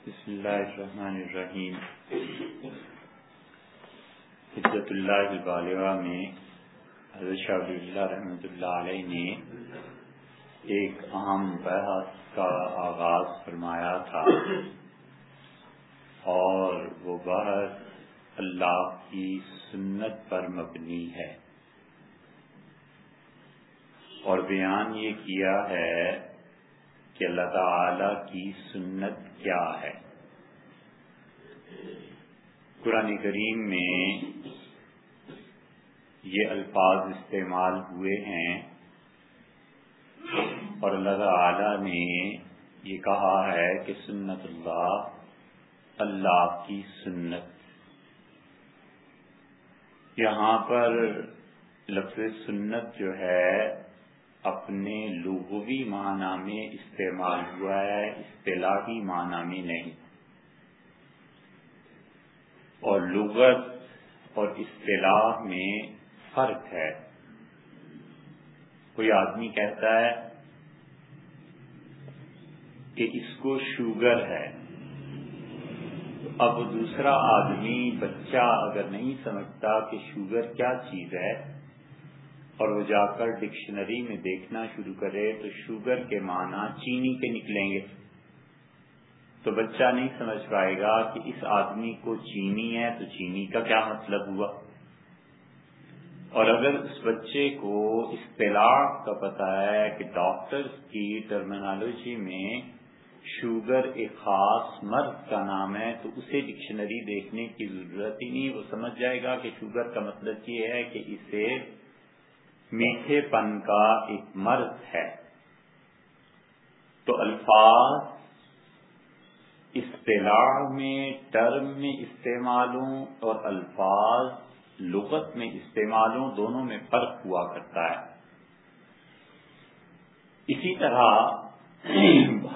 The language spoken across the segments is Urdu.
بسم اللہ الرحمن الرحیم حضرت اللہ البالغہ میں حضرت شاہ اللہ رحمۃ اللہ علیہ نے ایک اہم بحث کا آغاز فرمایا تھا اور وہ بحث اللہ کی سنت پر مبنی ہے اور بیان یہ کیا ہے کہ اللہ تعالی کی سنت کیا ہے۔ قرآن کریم میں یہ الفاظ استعمال ہوئے ہیں اور اللہ تعالی نے یہ کہا ہے کہ سنت اللہ اللہ کی سنت۔ یہاں پر لفظ سنت جو ہے اپنے لغوی معنی میں استعمال ہوا ہے، اصطلاحی معنی میں نہیں۔ اور لغت اور اصطلاح میں فرق ہے۔ کوئی آدمی کہتا ہے کہ اس کو شوگر ہے۔ اب دوسرا آدمی بچہ اگر نہیں سمجھتا کہ شوگر کیا چیز ہے اور وہ جا کر ڈکشنری میں دیکھنا شروع کرے تو شوگر کے معنی چینی کے نکلیں گے۔ تو بچہ نہیں سمجھ پائے گا کہ اس آدمی کو چینی ہے تو چینی کا کیا مطلب ہوا۔ اور اگر اس بچے کو اصطلاح کا پتا ہے کہ ڈاکٹرز کی ٹرمینالوجی میں شوگر ایک خاص مرض کا نام ہے تو اسے ڈکشنری دیکھنے کی ضرورت ہی نہیں، وہ سمجھ جائے گا کہ شوگر کا مطلب یہ ہے کہ اسے میٹھے پن کا ایک مرض ہے۔ تو الفاظ اصطلاح میں، ٹرم میں استعمالوں اور الفاظ لغت میں استعمالوں دونوں میں فرق ہوا کرتا ہے۔ اسی طرح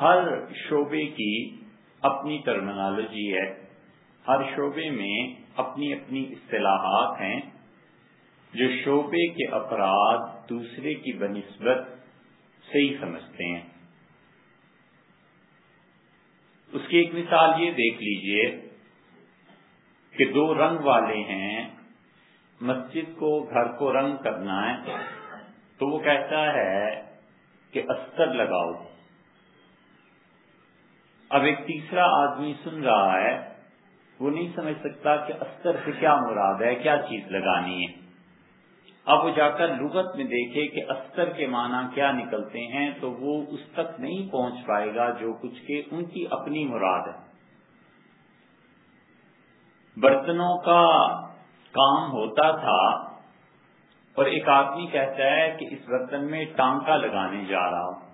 ہر شعبے کی اپنی ٹرمنالوجی ہے۔ ہر شعبے میں اپنی اپنی اصطلاحات ہیں۔ جو شعبے کے افراد دوسرے کی بنسبت صحیح سمجھتے ہیں۔ اس کی ایک مثال یہ دیکھ لیجیے کہ دو رنگ والے ہیں، مسجد کو گھر کو رنگ کرنا ہے تو وہ کہتا ہے کہ استر لگاؤ۔ اب ایک تیسرا آدمی سن رہا ہے، وہ نہیں سمجھ سکتا کہ استر سے کیا مراد ہے، کیا چیز لگانی ہے۔ اب وہ جا کر لغت میں دیکھے کہ استر کے معنی کیا نکلتے ہیں، تو وہ اس تک نہیں پہنچ پائے گا جو کچھ کے ان کی اپنی مراد ہے۔ برتنوں کا کام ہوتا تھا اور ایک آدمی کہتا ہے کہ اس برتن میں ٹانکا لگانے جا رہا ہوں۔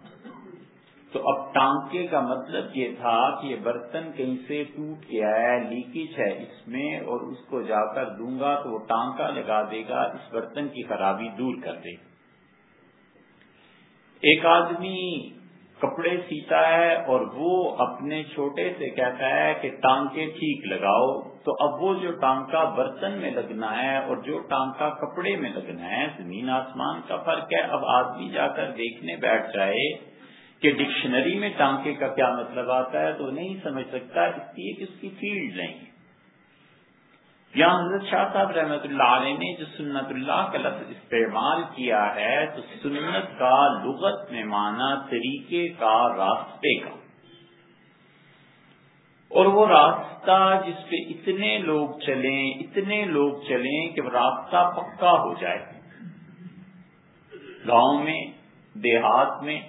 تو اب ٹانکے کا مطلب یہ تھا کہ یہ برتن کہیں سے ٹوٹ گیا ہے، لیکیج ہے اس میں اور اس کو جا کر دوں گا تو وہ ٹانکا لگا دے گا، اس برتن کی خرابی دور کر دے۔ ایک آدمی کپڑے سیتا ہے اور وہ اپنے چھوٹے سے کہتا ہے کہ ٹانکے ٹھیک لگاؤ۔ تو اب وہ جو ٹانکا برتن میں لگنا ہے اور جو ٹانکا کپڑے میں لگنا ہے، زمین آسمان کا فرق ہے۔ اب آدمی جا کر دیکھنے بیٹھ جائے کہ ڈکشنری میں ٹانکے کا کیا مطلب آتا ہے تو نہیں سمجھ سکتا اس لیے کہ اس کی فیلڈ نہیں ہے۔ یہاں حضرت شاہ صاحب رحمت اللہ علیہ نے جو سنت اللہ کا لفظ استعمال کیا ہے تو سنت کا لغت میں مانا طریقے کا راستے کا۔ اور وہ راستہ جس پہ اتنے لوگ چلیں، اتنے لوگ چلیں کہ وہ راستہ پکا ہو جائے۔ گاؤں میں، دیہات میں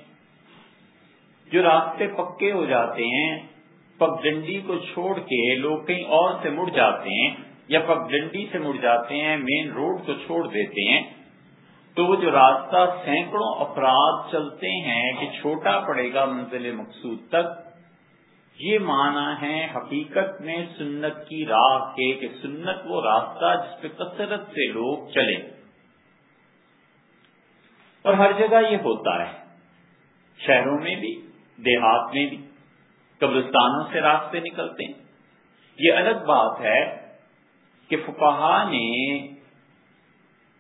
جو راستے پکے ہو جاتے ہیں، پگ ڈنڈی کو چھوڑ کے لوگ کہیں اور سے مڑ جاتے ہیں یا پگ ڈنڈی سے مڑ جاتے ہیں، مین روڈ کو چھوڑ دیتے ہیں، تو وہ جو راستہ سینکڑوں افراد چلتے ہیں کہ چھوٹا پڑے گا منزل مقصود تک، یہ معنی ہے حقیقت میں سنت کی راہ کے، کہ سنت وہ راستہ جس پہ کثرت سے لوگ چلے اور ہر جگہ یہ ہوتا ہے، شہروں میں بھی دیہات میں بھی، قبرستانوں سے راستے نکلتے ہیں۔ یہ الگ بات ہے کہ فکہ نے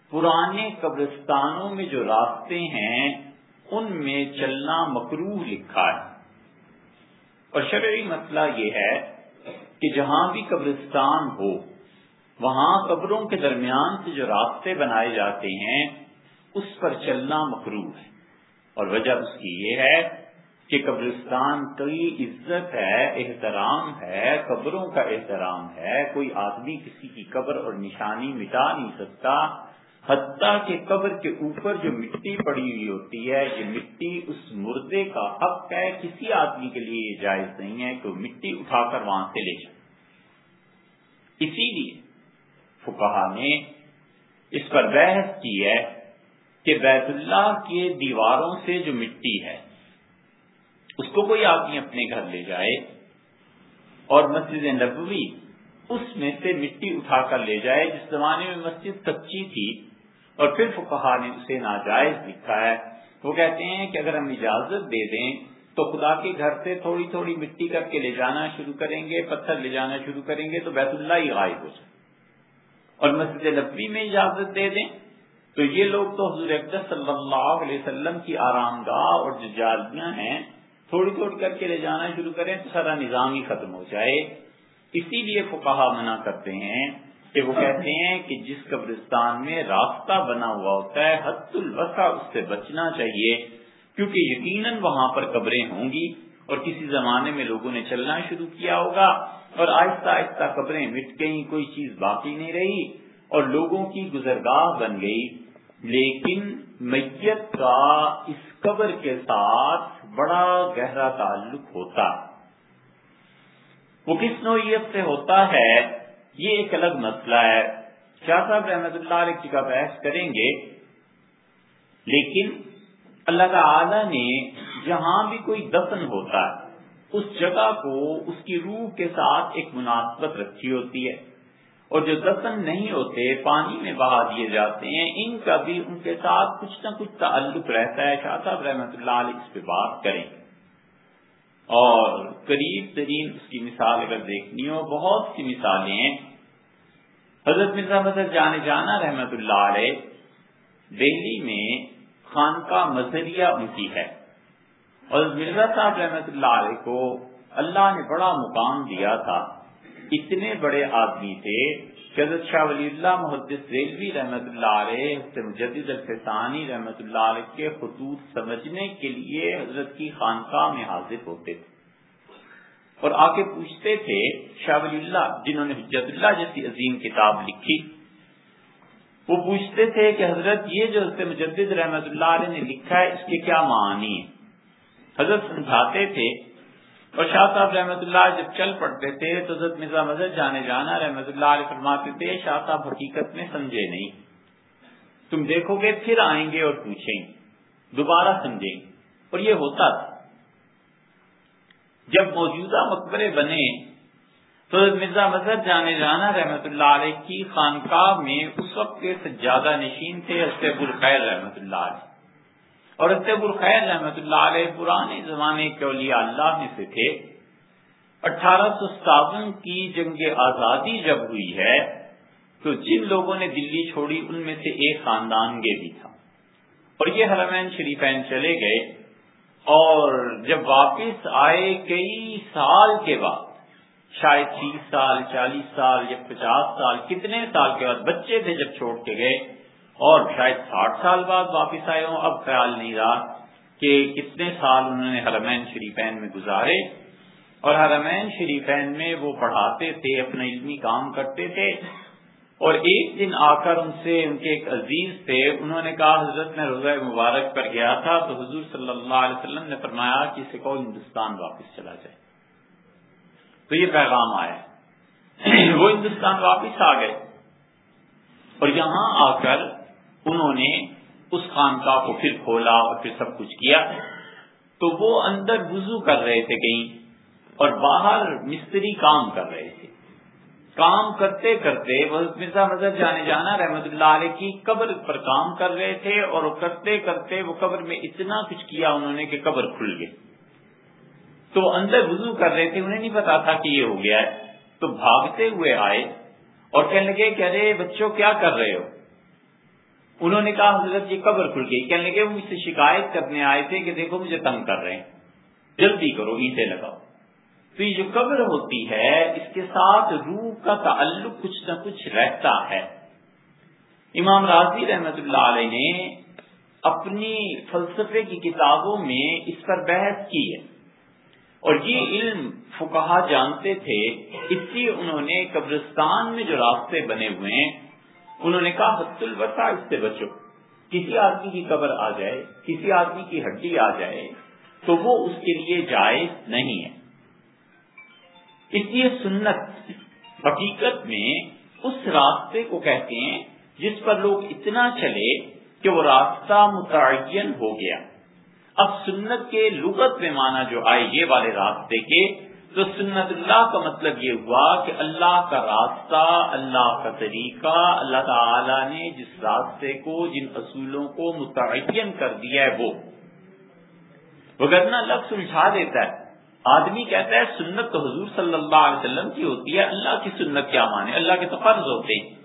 پرانے قبرستانوں میں جو راستے ہیں، ان میں چلنا مکروح لکھا ہے۔ اور شرعی مسئلہ یہ ہے کہ جہاں بھی قبرستان ہو، وہاں قبروں کے درمیان سے جو راستے بنائے جاتے ہیں، اس پر چلنا مکرو ہے۔ اور وجہ اس کی یہ ہے کہ قبرستان کی عزت ہے، احترام ہے، قبروں کا احترام ہے، کوئی آدمی کسی کی قبر اور نشانی مٹا نہیں سکتا۔ حتیٰ کہ قبر کے اوپر جو مٹی پڑی ہوئی ہوتی ہے، یہ مٹی اس مردے کا حق ہے، کسی آدمی کے لیے یہ جائز نہیں ہے کہ وہ مٹی اٹھا کر وہاں سے لے جائے۔ اسی لیے فکہ نے اس پر بحث کی ہے کہ بیت اللہ کے دیواروں سے جو مٹی ہے اس کو کوئی آدمی اپنے گھر لے جائے اور مسجد نبوی اس میں سے مٹی اٹھا کر لے جائے، جس زمانے میں مسجد کچی تھی اور پھر فکہ نے اسے ناجائز لکھا ہے۔ وہ کہتے ہیں کہ اگر ہم اجازت دے دیں تو خدا کے گھر سے تھوڑی تھوڑی مٹی کر کے لے جانا شروع کریں گے، پتھر لے جانا شروع کریں گے تو بیت اللہ ہی غائب ہو جائے۔ اور مسجد نبوی میں اجازت دے دیں تو یہ لوگ تو حضور صلی اللہ علیہ وسلم کی آرام گاہ اور جو جادیاں ہیں۔ تھوڑی تھوڑی کر کے لے جانا شروع کریں تو سارا نظام ہی ختم ہو جائے۔ اسی لیے فقہا منع کرتے ہیں کہ وہ کہتے ہیں کہ جس قبرستان میں راستہ بنا ہوا ہوتا ہے، حد الوسع، اس سے بچنا چاہیے۔ کیونکہ یقیناً وہاں پر قبریں ہوں گی اور کسی زمانے میں لوگوں نے چلنا شروع کیا ہوگا اور آہستہ آہستہ قبریں مٹ گئی کوئی چیز باقی نہیں رہی اور لوگوں کی گزرگاہ بن گئی۔ لیکن میت کا اس قبر کے ساتھ بڑا گہرا تعلق ہوتا۔ وہ کس نوعیت سے ہوتا ہے؟ یہ ایک الگ مسئلہ ہے۔ شاہ صاحب رحمت اللہ علیہ کا بحث کریں گے۔ لیکن اللہ تعالی نے جہاں بھی کوئی دفن ہوتا ہے، اس جگہ کو، اس کی روح کے ساتھ ایک مناسبت رکھی ہوتی ہے۔ اور جو دفن نہیں ہوتے، پانی میں بہا دیے جاتے ہیں، ان کا بھی ان کے ساتھ کچھ نہ کچھ تعلق رہتا ہے۔ شاہ صاحب رحمت اللہ علیہ اس پہ بات کریں۔ اور قریب ترین اس کی مثال اگر دیکھنی ہو، بہت سی مثالیں ہیں۔ حضرت مرزا مظہر جانے جانا رحمت اللہ علیہ دہلی میں خان کا مظہریہ ان کی ہے۔ اور مرزا صاحب رحمت اللہ علیہ کو اللہ نے بڑا مقام دیا تھا۔ اتنے بڑے آدمی تھے حضرت شاہ ولی اللہ محدث ریلوی رحمت اللہ علیہ مجدد الفسانی رحمت اللہ علیہ کے خطوط سمجھنے کے لیے حضرت کی خانقاہ میں حاضر ہوتے تھے۔ اور آ کے پوچھتے تھے شاہ ولی اللہ، جنہوں نے حجت اللہ جیسی عظیم کتاب لکھی، وہ پوچھتے تھے کہ حضرت، یہ جو حضرت مجدد رحمت اللہ علیہ نے لکھا ہے، اس کے کیا معنی ہے حضرت سمجھاتے تھے اور شاہ صاحب رحمۃ اللہ جب چل پڑتے تھے تو حضرت مرزا مذہب جانے جانا رحمۃ اللہ علیہ فرماتے تھے، شاہ صاحب حقیقت میں سمجھے نہیں۔ تم دیکھو گے، پھر آئیں گے اور پوچھیں۔ دوبارہ سمجھیں۔ اور یہ ہوتا تھا۔ جب موجودہ مقبرے بنے تو مرزا مذہب جانے جانا رحمت اللہ علیہ کی خانقاہ میں اس وقت کے سجادہ نشین تھے، حضرت الخیر رحمت اللہ علیہ۔ اور اتب الخیر رحمت اللہ علیہ پرانے زمانے کے اولیاء اللہ میں سے تھے۔ اٹھارہ سو ستاون کی جنگ آزادی جب ہوئی ہے، تو جن لوگوں نے دلی چھوڑی، ان میں سے ایک خاندان گے بھی تھا۔ اور یہ حرمین شریفین چلے گئے۔ اور جب واپس آئے کئی سال کے بعد، شاید تیس سال، چالیس سال یا پچاس سال، کتنے سال کے بعد بچے تھے جب چھوڑ کے گئے اور شاید ساٹھ سال بعد واپس آئے ہوں۔ اب خیال نہیں رہا کہ کتنے سال انہوں نے حرمین شریفین میں گزارے۔ اور حرمین شریفین میں وہ پڑھاتے تھے، اپنا علمی کام کرتے تھے۔ اور ایک دن آ کر ان سے، ان کے ایک عزیز تھے، انہوں نے کہا، حضرت میں روزہ مبارک پر گیا تھا تو حضور صلی اللہ علیہ وسلم نے فرمایا کہ اسے کو ہندوستان واپس چلا جائے۔ تو یہ پیغام آیا۔ وہ ہندوستان واپس آ گئے۔ اور یہاں آ کر انہوں نے اس خانقاہ کو پھر کھولا اور پھر سب کچھ کیا۔ تو وہ اندر وضو کر رہے تھے کہیں اور باہر مستری کام کر رہے تھے۔ کام کرتے کرتے مرزا مذہب جانے جانا رحمت اللہ علیہ کی قبر پر کام کر رہے تھے اور کرتے کرتے وہ قبر میں اتنا کچھ کیا انہوں نے کہ قبر کھل گئی۔ تو اندر وضو کر رہے تھے، انہیں نہیں پتا تھا کہ یہ ہو گیا ہے۔ تو بھاگتے ہوئے آئے اور کہنے لگے کہ ارے بچوں، کیا کر رہے ہو؟ انہوں نے کہا حضرت یہ قبر کھل گئی۔ کہنے لگے وہ مجھ سے شکایت کرنے آئے تھے کہ دیکھو، مجھے تنگ کر رہے ہیں۔ جلدی کرو، اینٹیں لگاؤ۔ تو یہ جو قبر ہوتی ہے، اس کے ساتھ روح کا تعلق کچھ نہ کچھ رہتا ہے۔ امام راضی رحمت اللہ علیہ نے اپنی فلسفے کی کتابوں میں اس پر بحث کی ہے۔ اور یہ علم فکہ جانتے تھے، اس لیے انہوں نے قبرستان میں جو راستے بنے ہوئے ہیں انہوں نے کہا حت البسا اس سے بچو۔ کسی آدمی کی قبر آ جائے، کسی آدمی کی ہڈی آ جائے، تو وہ اس کے لیے جائز نہیں ہے۔ اس لیے سنت، حقیقت میں اس راستے کو کہتے ہیں جس پر لوگ اتنا چلے کہ وہ راستہ متعین ہو گیا۔ اب سنت کے لغت میں مانا جو آئے، یہ والے راستے کے تو سنت اللہ کا مطلب یہ ہوا کہ اللہ کا راستہ، اللہ کا طریقہ، اللہ تعالی نے جس راستے کو، جن اصولوں کو متعین کر دیا ہے وہ۔ وغیرہ لفظ الجھا دیتا ہے۔ آدمی کہتا ہے سنت تو حضور صلی اللہ علیہ وسلم کی ہوتی ہے، اللہ کی سنت کیا مانے؟ اللہ کے تو فرض ہوتے ہیں۔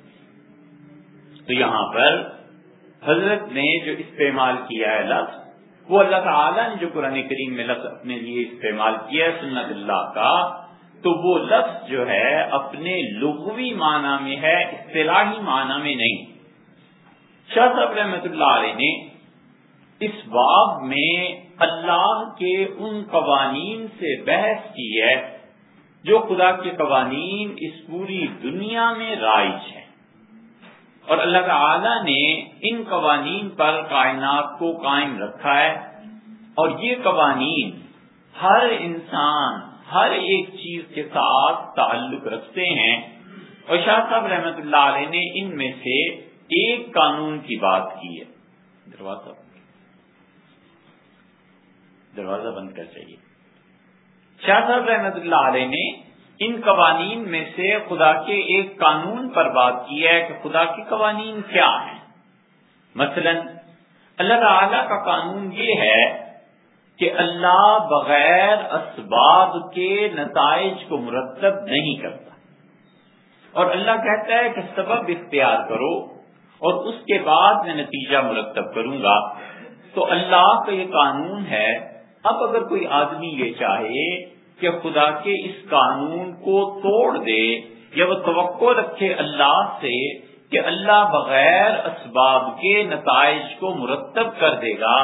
تو یہاں پر حضرت نے جو استعمال کیا ہے لفظ وہ اللہ تعالیٰ نے جو قرآن کریم میں لفظ اپنے لیے استعمال کیا ہے سنت اللہ کا، تو وہ لفظ جو ہے اپنے لغوی معنی میں ہے، اصطلاحی معنی میں نہیں۔ شاہ صاحب رحمت اللہ علیہ نے اس باب میں اللہ کے ان قوانین سے بحث کی ہے جو خدا کے قوانین اس پوری دنیا میں رائج ہے اور اللہ تعالی نے ان قوانین پر کائنات کو قائم رکھا ہے۔ اور یہ قوانین ہر انسان ہر ایک چیز کے ساتھ تعلق رکھتے ہیں۔ اور شاہ صاحب رحمت اللہ علیہ نے ان میں سے ایک قانون کی بات کی ہے۔ دروازہ دروازہ بند کر چاہیے۔ شاہ صاحب رحمت اللہ علیہ نے ان قوانین میں سے خدا کے ایک قانون پر بات کی ہے کہ خدا کے قوانین کیا ہیں۔ مثلا، اللہ تعالی کا قانون یہ ہے کہ اللہ بغیر اسباب کے نتائج کو مرتب نہیں کرتا۔ اور اللہ کہتا ہے کہ سبب اختیار کرو اور اس کے بعد میں نتیجہ مرتب کروں گا۔ تو اللہ کا یہ قانون ہے۔ اب اگر کوئی آدمی یہ چاہے کہ خدا کے اس قانون کو توڑ دے یا وہ توقع رکھے اللہ سے کہ اللہ بغیر اسباب کے نتائج کو مرتب کر دے گا،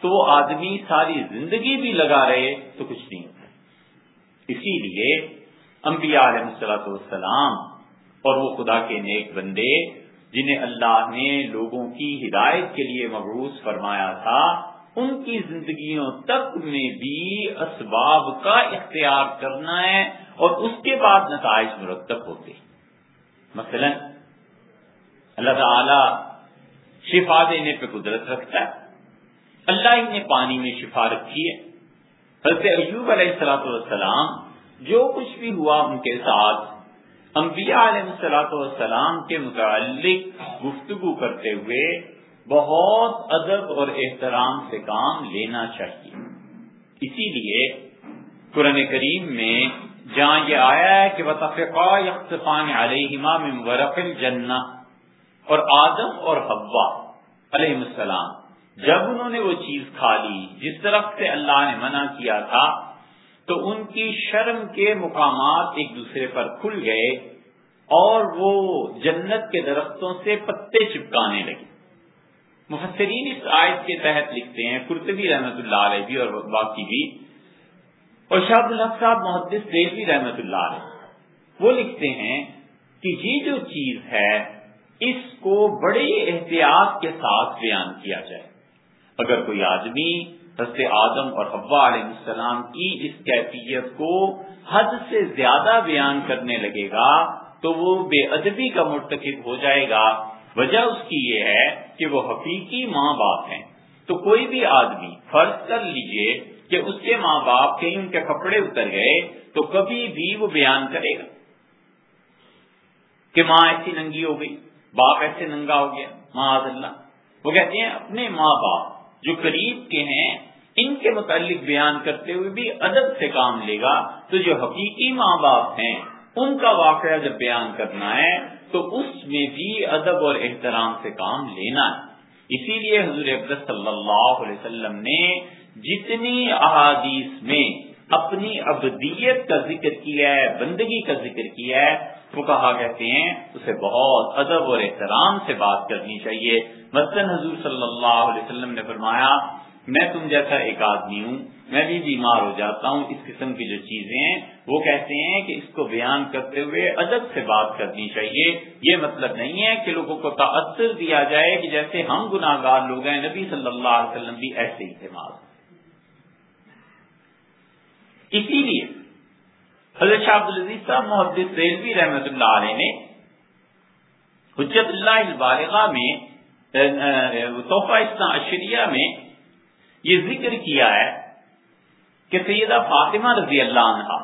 تو وہ آدمی ساری زندگی بھی لگا رہے تو کچھ نہیں ہوتا۔ اسی لیے انبیاء علیہ والسلام اور وہ خدا کے نیک بندے جنہیں اللہ نے لوگوں کی ہدایت کے لیے مبروس فرمایا تھا ان کی زندگیوں تک میں بھی اسباب کا اختیار کرنا ہے اور اس کے بعد نتائج مرتب ہوتے مثلا، اللہ تعالی شفا دینے پہ قدرت رکھتا ہے۔ اللہ ہی نے پانی میں شفا رکھی ہے۔ حضرت ایوب علیہ السلاۃ والسلام جو کچھ بھی ہوا ان کے ساتھ انبیاء علیہ السلاۃ والسلام کے متعلق گفتگو کرتے ہوئے بہت ادب اور احترام سے کام لینا چاہیے۔ اسی لیے قرآن کریم میں جہاں یہ آیا ہے کہ بطفقا یکفان علیہما من ورق الجنہ اور آدم اور حوا علیہ السلام، جب انہوں نے وہ چیز کھا لی، جس طرف سے اللہ نے منع کیا تھا، تو ان کی شرم کے مقامات ایک دوسرے پر کھل گئے اور وہ جنت کے درختوں سے پتے چپکانے لگے۔ مفسرین اس آیت کے تحت لکھتے ہیں، قرطبی رحمت اللہ علیہ بھی اور باقی بھی۔ اور شاہ الحق صاحب محدث دیوی رحمت اللہ علیہ، وہ لکھتے ہیں کہ یہ جو چیز ہے، اس کو بڑے احتیاط کے ساتھ بیان کیا جائے۔ اگر کوئی آدمی حضرت آدم اور حوا علیہ السلام کی اس کیفیت کو حد سے زیادہ بیان کرنے لگے گا، تو وہ بے ادبی کا مرتکب ہو جائے گا۔ وجہ اس کی یہ ہے کہ وہ حقیقی ماں باپ ہیں۔ تو کوئی بھی آدمی فرض کر لیجیے کہ اس کے ماں باپ کہیں ان کے کپڑے اتر گئے تو کبھی بھی وہ بیان کرے گا کہ ماں ایسی ننگی ہو گئی، باپ ایسے ننگا ہو گیا ماں اللہ۔ وہ کہتے ہیں اپنے ماں باپ جو قریب کے ہیں، ان کے متعلق بیان کرتے ہوئے بھی ادب سے کام لے گا۔ تو جو حقیقی ماں باپ ہیں، ان کا واقعہ جب بیان کرنا ہے تو اس میں بھی ادب اور احترام سے کام لینا ہے۔ اسی لیے حضور صلی اللہ علیہ وسلم نے جتنی احادیث میں اپنی ابدیت کا ذکر کیا ہے، بندگی کا ذکر کیا ہے، وہ کہا کہتے ہیں، اسے بہت ادب اور احترام سے بات کرنی چاہیے۔ مثلاً حضور صلی اللہ علیہ وسلم نے فرمایا میں تم جیسا ایک آدمی ہوں، میں بھی بیمار ہو جاتا ہوں، اس قسم کی جو چیزیں ہیں، وہ کہتے ہیں کہ اس کو بیان کرتے ہوئے ادب سے بات کرنی چاہیے۔ یہ مطلب نہیں ہے کہ لوگوں کو تاثر دیا جائے کہ جیسے ہم گناہ گار لوگ ہیں، نبی صلی اللہ علیہ وسلم بھی ایسے ہی تھے اسی لیے حضرت شاہ عبد العزیز صاحب محدث ریلوی رحمت اللہ علیہ نے حجت اللہ البالغہ میں تحفہ اسلام اشریہ میں یہ ذکر کیا ہے کہ سیدہ فاطمہ رضی اللہ عنہ،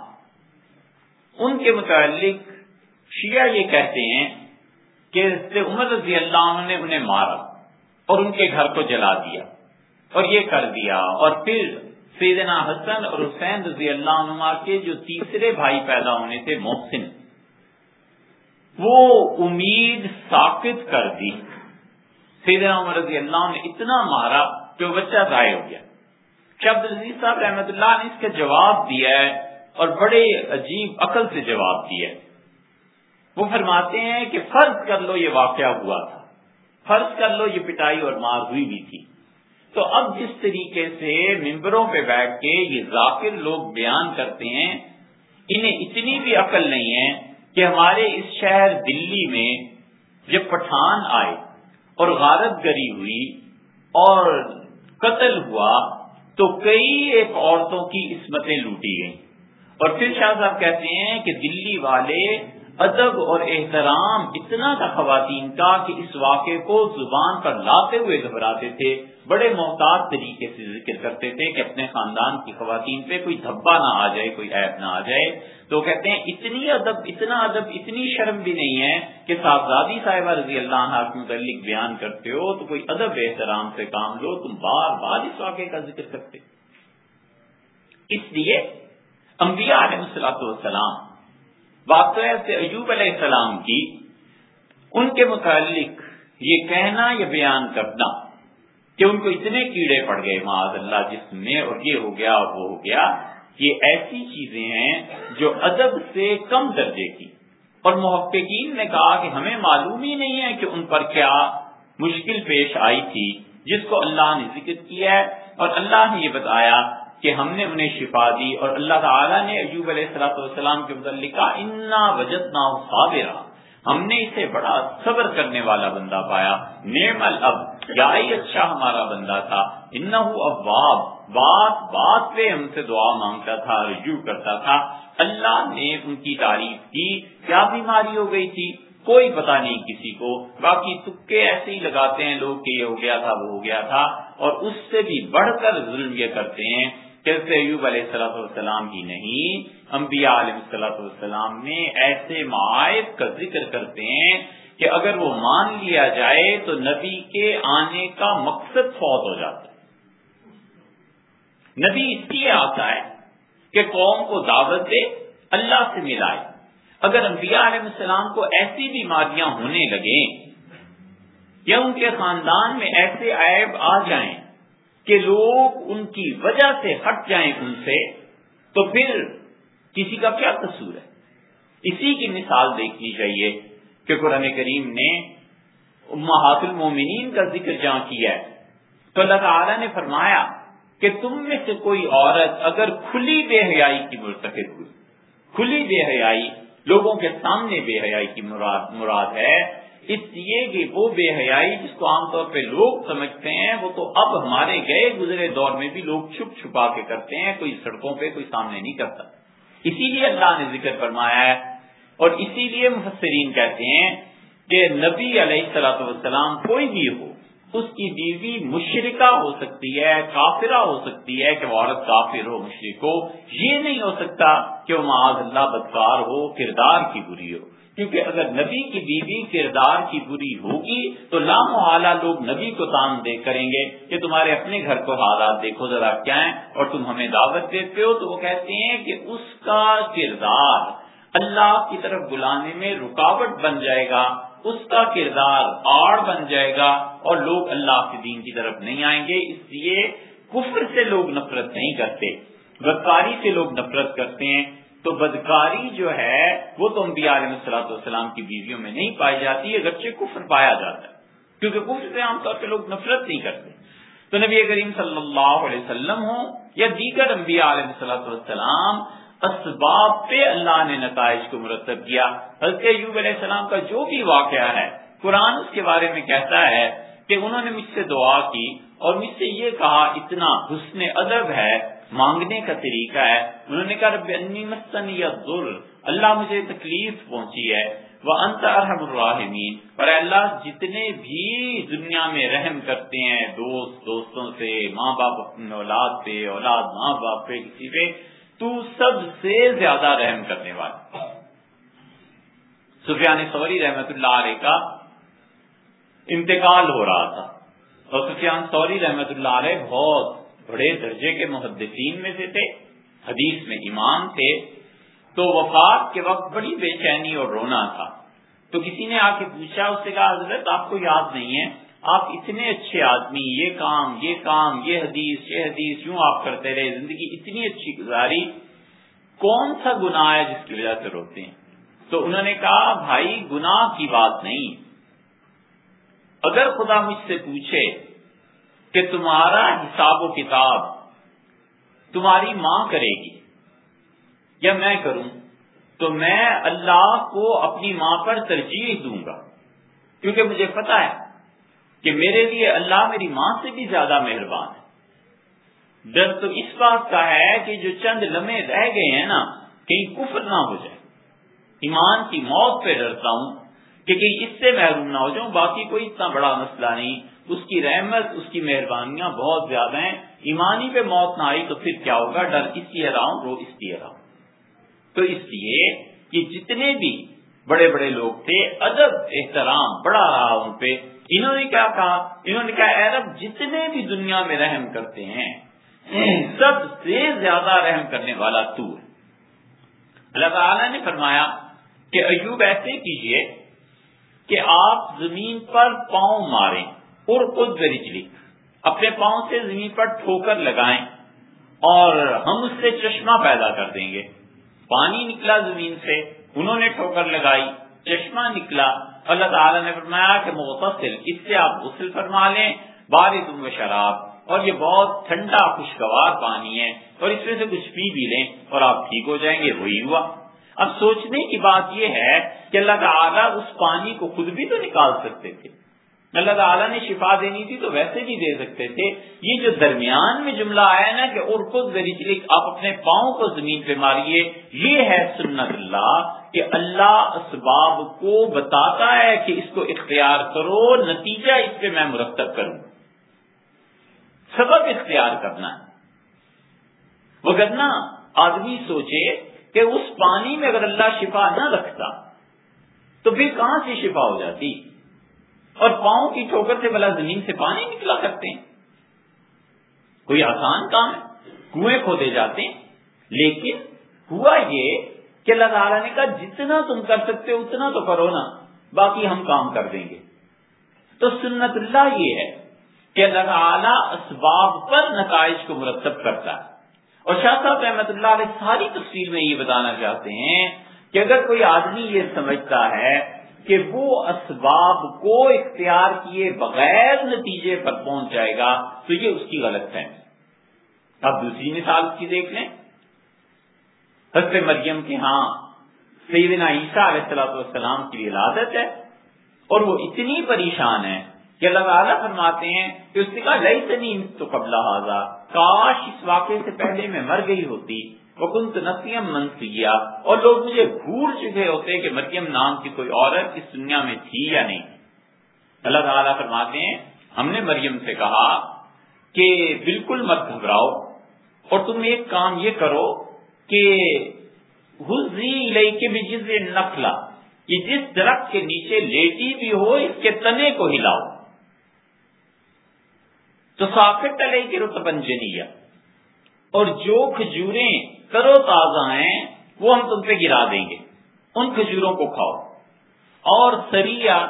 ان کے متعلق شیعہ یہ کہتے ہیں کہ عمر رضی اللہ عنہ نے انہیں مارا اور ان کے گھر کو جلا دیا اور یہ کر دیا اور پھر سیدنا حسن اور حسین رضی اللہ عنہ کے جو تیسرے بھائی پیدا ہونے تھے، محسن، وہ امید ثابت کر دی۔ سیدنا عمر رضی اللہ نے اتنا مارا کہ وہ بچہ ضائع ہو گیا۔ شبد عزیز صاحب رحمت اللہ نے اس کا جواب دیا ہے اور بڑے عجیب عقل سے جواب دیا ہے۔ وہ فرماتے ہیں کہ فرض کر لو یہ واقعہ ہوا تھا۔ فرض کر لو یہ پٹائی اور مار ہوئی بھی تھی۔ تو اب جس طریقے سے ممبروں پہ بیٹھ کے یہ ذاکر لوگ بیان کرتے ہیں، انہیں اتنی بھی عقل نہیں ہے کہ ہمارے اس شہر دلی میں جب پٹھان آئے اور غارت گری ہوئی اور قتل ہوا تو کئی ایک عورتوں کی عصمتیں لوٹی گئیں۔ اور پھر شاہ صاحب کہتے ہیں کہ دلی والے ادب اور احترام اتنا تھا خواتین کا کہ اس واقعے کو زبان پر لاتے ہوئے گھبراتے تھے۔ بڑے محتاط طریقے سے ذکر کرتے تھے کہ اپنے خاندان کی خواتین پہ کوئی دھبا نہ آ جائے، کوئی عیب نہ آ جائے۔ تو کہتے ہیں، اتنی ادب، اتنا ادب، اتنی شرم بھی نہیں ہے کہ صاحبزادی صاحبہ رضی اللہ عنہ کے متعلق بیان کرتے ہو تو کوئی ادب احترام سے کام لو، تم بار بار اس واقعے کا ذکر کرتے۔ اس لیے انبیاء علیہ والسلام واقعہ ایوب علیہ السلام کی، ان کے متعلق یہ کہنا یا بیان کرنا کہ ان کو اتنے کیڑے پڑ گئے، معاذ اللہ، جس میں اور یہ ہو گیا اور وہ ہو گیا، یہ ایسی چیزیں ہیں جو ادب سے کم درجے کی۔ اور محققین نے کہا کہ ہمیں معلوم ہی نہیں ہے کہ ان پر کیا مشکل پیش آئی تھی، جس کو اللہ نے ذکر کیا ہے۔ اور اللہ نے یہ بتایا کہ ہم نے انہیں شفا دی اور اللہ تعالیٰ نے ایوب علیہ السلاۃ والسلام کے متعلق کہا انا وجد نہ ہم نے اسے بڑا صبر کرنے والا بندہ پایا۔ نعم الب کیا اچھا ہمارا بندہ تھا ان اباب بات بات پہ ہم سے دعا مانگتا تھا، رجوع کرتا تھا۔ اللہ نے ان کی تعریف کی، کیا بیماری ہو گئی تھی؟ کوئی پتا نہیں کسی کو۔ باقی تکے ایسے ہی لگاتے ہیں، لوگ کہ یہ ہو گیا تھا، وہ ہو گیا تھا۔ اور اس سے بھی بڑھ کر ظلم یہ کرتے ہیں۔ جیسے ایوب علیہ السلاۃ والسلام ہی نہیں، انبیاء علیہ السلاۃ والسلام میں ایسے معائب کا ذکر کرتے ہیں کہ اگر وہ مان لیا جائے تو نبی کے آنے کا مقصد فوت ہو جاتا ہے۔ نبی اس لیے آتا ہے کہ قوم کو دعوت دے، اللہ سے ملائے۔ اگر انبیاء علیہ السلام کو ایسی بیماریاں ہونے لگیں یا ان کے خاندان میں ایسے عیب آ جائیں کہ لوگ ان کی وجہ سے ہٹ جائیں ان سے، تو پھر کسی کا کیا قصور ہے؟ اسی کی مثال دیکھنی چاہیے کہ قرآن کریم نے محاط المومنین کا ذکر جہاں کیا ہے۔ تو اللہ تعالیٰ نے فرمایا کہ تم میں سے کوئی عورت اگر کھلی بے حیائی کی مرتکب ہوئی، کھلی بے حیائی، لوگوں کے سامنے بے حیائی کی مراد مراد ہے اس لیے کہ وہ بے حیائی جس کو عام طور پہ لوگ سمجھتے ہیں، وہ تو اب ہمارے گئے گزرے دور میں بھی لوگ چھپ چھپا کے کرتے ہیں، کوئی سڑکوں پہ کوئی سامنے نہیں کرتا۔ اسی لیے اللہ نے ذکر فرمایا ہے اور اسی لیے مفسرین کہتے ہیں کہ نبی علیہ السلاۃ والسلام کوئی بھی ہو، اس کی بیوی مشرقہ ہو سکتی ہے، کافرہ ہو سکتی ہے کہ وہ عورت کافر ہو مشرق ہو، یہ نہیں ہو سکتا کہ وہ معاذ اللہ بدکار ہو، کردار کی بری ہو۔ کیونکہ اگر نبی کی بیوی کردار کی بری ہوگی تو لامحالہ لوگ نبی کو تان دے کریں گے کہ تمہارے اپنے گھر کو حالات دیکھو، ذرا کیا ہیں؟ اور تم ہمیں دعوت دیتے ہو تو وہ کہتے ہیں کہ اس کا کردار اللہ کی طرف بلانے میں رکاوٹ بن جائے گا، اس کا کردار آڑ بن جائے گا اور لوگ اللہ کے دین کی طرف نہیں آئیں گے۔ اس لیے کفر سے لوگ نفرت نہیں کرتے بدکاری سے لوگ نفرت کرتے ہیں۔ تو بدکاری جو ہے وہ تو انبیاء علیہ السلاۃ والسلام کی بیویوں میں نہیں پائی جاتی اگرچہ کفر پایا جاتا ہے، کیونکہ کفر سے عام طور پہ لوگ نفرت نہیں کرتے۔ تو نبی کریم صلی اللہ علیہ وسلم ہو یا دیگر انبیاء علیہ السلاۃ والسلام، اسباب پہ اللہ نے نتائج کو مرتب کیا۔ حضرت ایوب علیہ السلام کا جو بھی واقعہ ہے، قرآن اس کے بارے میں کہتا ہے کہ انہوں نے مجھ سے دعا کی اور مجھ سے یہ کہا، اتنا حسن ادب ہے مانگنے کا طریقہ ہے۔ انہوں نے کہا، رب انی یا ذر اللہ مجھے تکلیف پہنچی ہے۔ وہ انت ارحم الراحمین اور اللہ، جتنے بھی دنیا میں رحم کرتے ہیں، دوست، دوستوں سے ماں باپ اپنے اولاد پہ، اولاد ماں باپ پہ، کسی پہ، تو سب سے زیادہ رحم کرنے والا سفیان سوری رحمت اللہ علیہ کا انتقال ہو رہا تھا۔ اور سفیان سوری رحمت اللہ علیہ بہت بڑے درجے کے محدثین میں سے تھے، حدیث میں امام تھے، تو وفات کے وقت بڑی بے چینی اور رونا تھا۔ تو کسی نے آ کے پوچھا، اس سے کہا، حضرت، آپ کو یاد نہیں ہے؟ آپ اتنے اچھے آدمی، یہ کام یہ کام، یہ حدیث یہ حدیث، یوں آپ کرتے رہے زندگی اتنی اچھی گزاری۔ کون سا گناہ ہے جس کی وجہ سے روتے ہیں؟ تو انہوں نے کہا، بھائی، گناہ کی بات نہیں۔ اگر خدا مجھ سے پوچھے کہ تمہارا حساب و کتاب تمہاری ماں کرے گی یا میں کروں، تو میں اللہ کو اپنی ماں پر ترجیح دوں گا۔ کیونکہ مجھے پتا ہے کہ میرے لیے اللہ میری ماں سے بھی زیادہ مہربان ہے۔ ڈر تو اس بات کا ہے کہ جو چند لمحے رہ گئے ہیں نا، کہیں کفر نہ ہو جائے۔ ایمان کی موت پہ ڈرتا ہوں کہ کہیں اس سے محروم نہ ہو جاؤں، باقی کوئی اتنا بڑا مسئلہ نہیں۔ اس کی رحمت، اس کی مہربانیاں بہت زیادہ ہیں۔ ایمانی پہ موت نہ آئی تو پھر کیا ہوگا؟ ڈر اس کی ہراؤں رو اس کی ہراؤں تو اس لیے کہ جتنے بھی بڑے بڑے لوگ تھے، ادب، احترام بڑا رہا ان پہ۔ انہوں نے کیا کہا؟ انہوں نے کہا عرب جتنے بھی دنیا میں رحم کرتے ہیں، سب سے زیادہ رحم کرنے والا تو ہے۔ اللہ تعالی نے فرمایا کہ ایوب ایسے کیجیے کہ آپ زمین پر پاؤں ماریں۔ اور خود برجلی اپنے پاؤں سے زمین پر ٹھوکر لگائیں اور ہم اس سے چشمہ پیدا کر دیں گے۔ پانی نکلا زمین سے، انہوں نے ٹھوکر لگائی، چشمہ نکلا۔ اللہ تعالیٰ نے فرمایا کہ متصل اس سے آپ غسل فرما لیں بارش و شراب۔ اور یہ بہت ٹھنڈا، خوشگوار پانی ہے اور اس میں سے کچھ پی بھی لیں اور آپ ٹھیک ہو جائیں گے۔ وہی ہوا۔ اب سوچنے کی بات یہ ہے کہ اللہ تعالیٰ اس پانی کو خود بھی تو نکال سکتے تھے۔ اللہ تعالیٰ نے شفا دینی تھی تو ویسے بھی دے سکتے تھے۔ یہ جو درمیان میں جملہ آیا نا کہ اور خود آپ اپنے پاؤں کو زمین پہ ماریے، یہ ہے سنت اللہ کہ اللہ اسباب کو بتاتا ہے کہ اس کو اختیار کرو، نتیجہ اس پہ میں مرتب کروں۔ سبب اختیار کرنا۔ ہے مگر آدمی سوچے کہ اس پانی میں اگر اللہ شفا نہ رکھتا تو پھر کہاں سے شفا ہو جاتی؟ اور پاؤں کی ٹھوکر سے بلا زمین سے پانی نکلا کرتے ہیں۔ کوئی آسان کام ہے، کنویں کھودے جاتے ہیں۔ لیکن ہوا یہ کہ اللہ تعالیٰ نے کہا، جتنا تم کر سکتے اتنا تو کرو نا، باقی ہم کام کر دیں گے۔ تو سنت اللہ یہ ہے کہ اللہ تعالیٰ اسباب پر نتائج کو مرتب کرتا ہے۔ اور شاہ صاحب رحمت اللہ علیہ ساری تفصیل میں یہ بتانا چاہتے ہیں کہ اگر کوئی آدمی یہ سمجھتا ہے کہ وہ اسباب کو اختیار کیے بغیر نتیجے پر پہنچ جائے گا، تو یہ اس کی غلط ہے۔ اب دوسری مثال کی دیکھ لیں۔ حضرت مریم کے ہاں سیدنا عیسیٰ علیہ السلام والسلام کی ولادت ہے اور وہ اتنی پریشان ہے کہ اللہ تعالیٰ فرماتے ہیں کہ اس نے کہا لئی تنی تو قبلہ حاضا کاش اس واقعے سے پہلے میں مر گئی ہوتی۔ وکنت نسیم منسیا اور لوگ مجھے بھول چکے ہوتے کہ مریم نام کی کوئی عورت اس دنیا میں تھی یا نہیں۔ اللہ تعالیٰ فرماتے ہیں، ہم نے مریم سے کہا کہ بالکل مت گھبراؤ، اور تم ایک کام یہ کرو کہ کے بھی جس نخلا کہ جس درخت کے نیچے لیٹی بھی ہو، اس کے تنے کو ہلاؤ۔ تو ساکٹ ٹلے کی رتبنجنیا اور جو کھجوریں کرو تازہ ہیں، وہ ہم تم پہ گرا دیں گے۔ ان کھجوروں کو کھاؤ۔ اور سریا،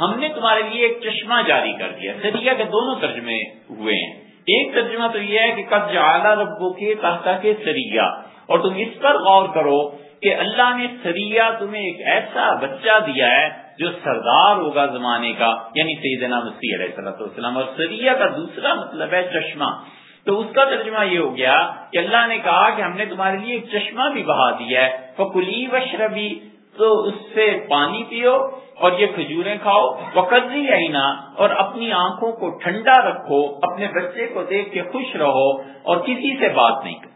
ہم نے تمہارے لیے ایک چشمہ جاری کر دیا۔ سریا کے دونوں ترجمے ہوئے ہیں۔ ایک ترجمہ تو یہ ہے کہ کب جعلا ربو کے تحتا کے سریا۔ اور تم اس پر غور کرو کہ اللہ نے سریا تمہیں ایک ایسا بچہ دیا ہے جو سردار ہوگا زمانے کا یعنی سیدنا مسیح علیہ صلاح والسلام۔ اور سریا کا دوسرا مطلب ہے چشمہ۔ تو اس کا ترجمہ یہ ہو گیا کہ اللہ نے کہا کہ ہم نے تمہارے لیے ایک چشمہ بھی بہا دیا ہے۔ فکلی وشربی تو اس سے پانی پیو اور یہ کھجوریں کھاؤ۔ وقزی آئینہ اور اپنی آنکھوں کو ٹھنڈا رکھو، اپنے بچے کو دیکھ کے خوش رہو اور کسی سے بات نہیں کرو۔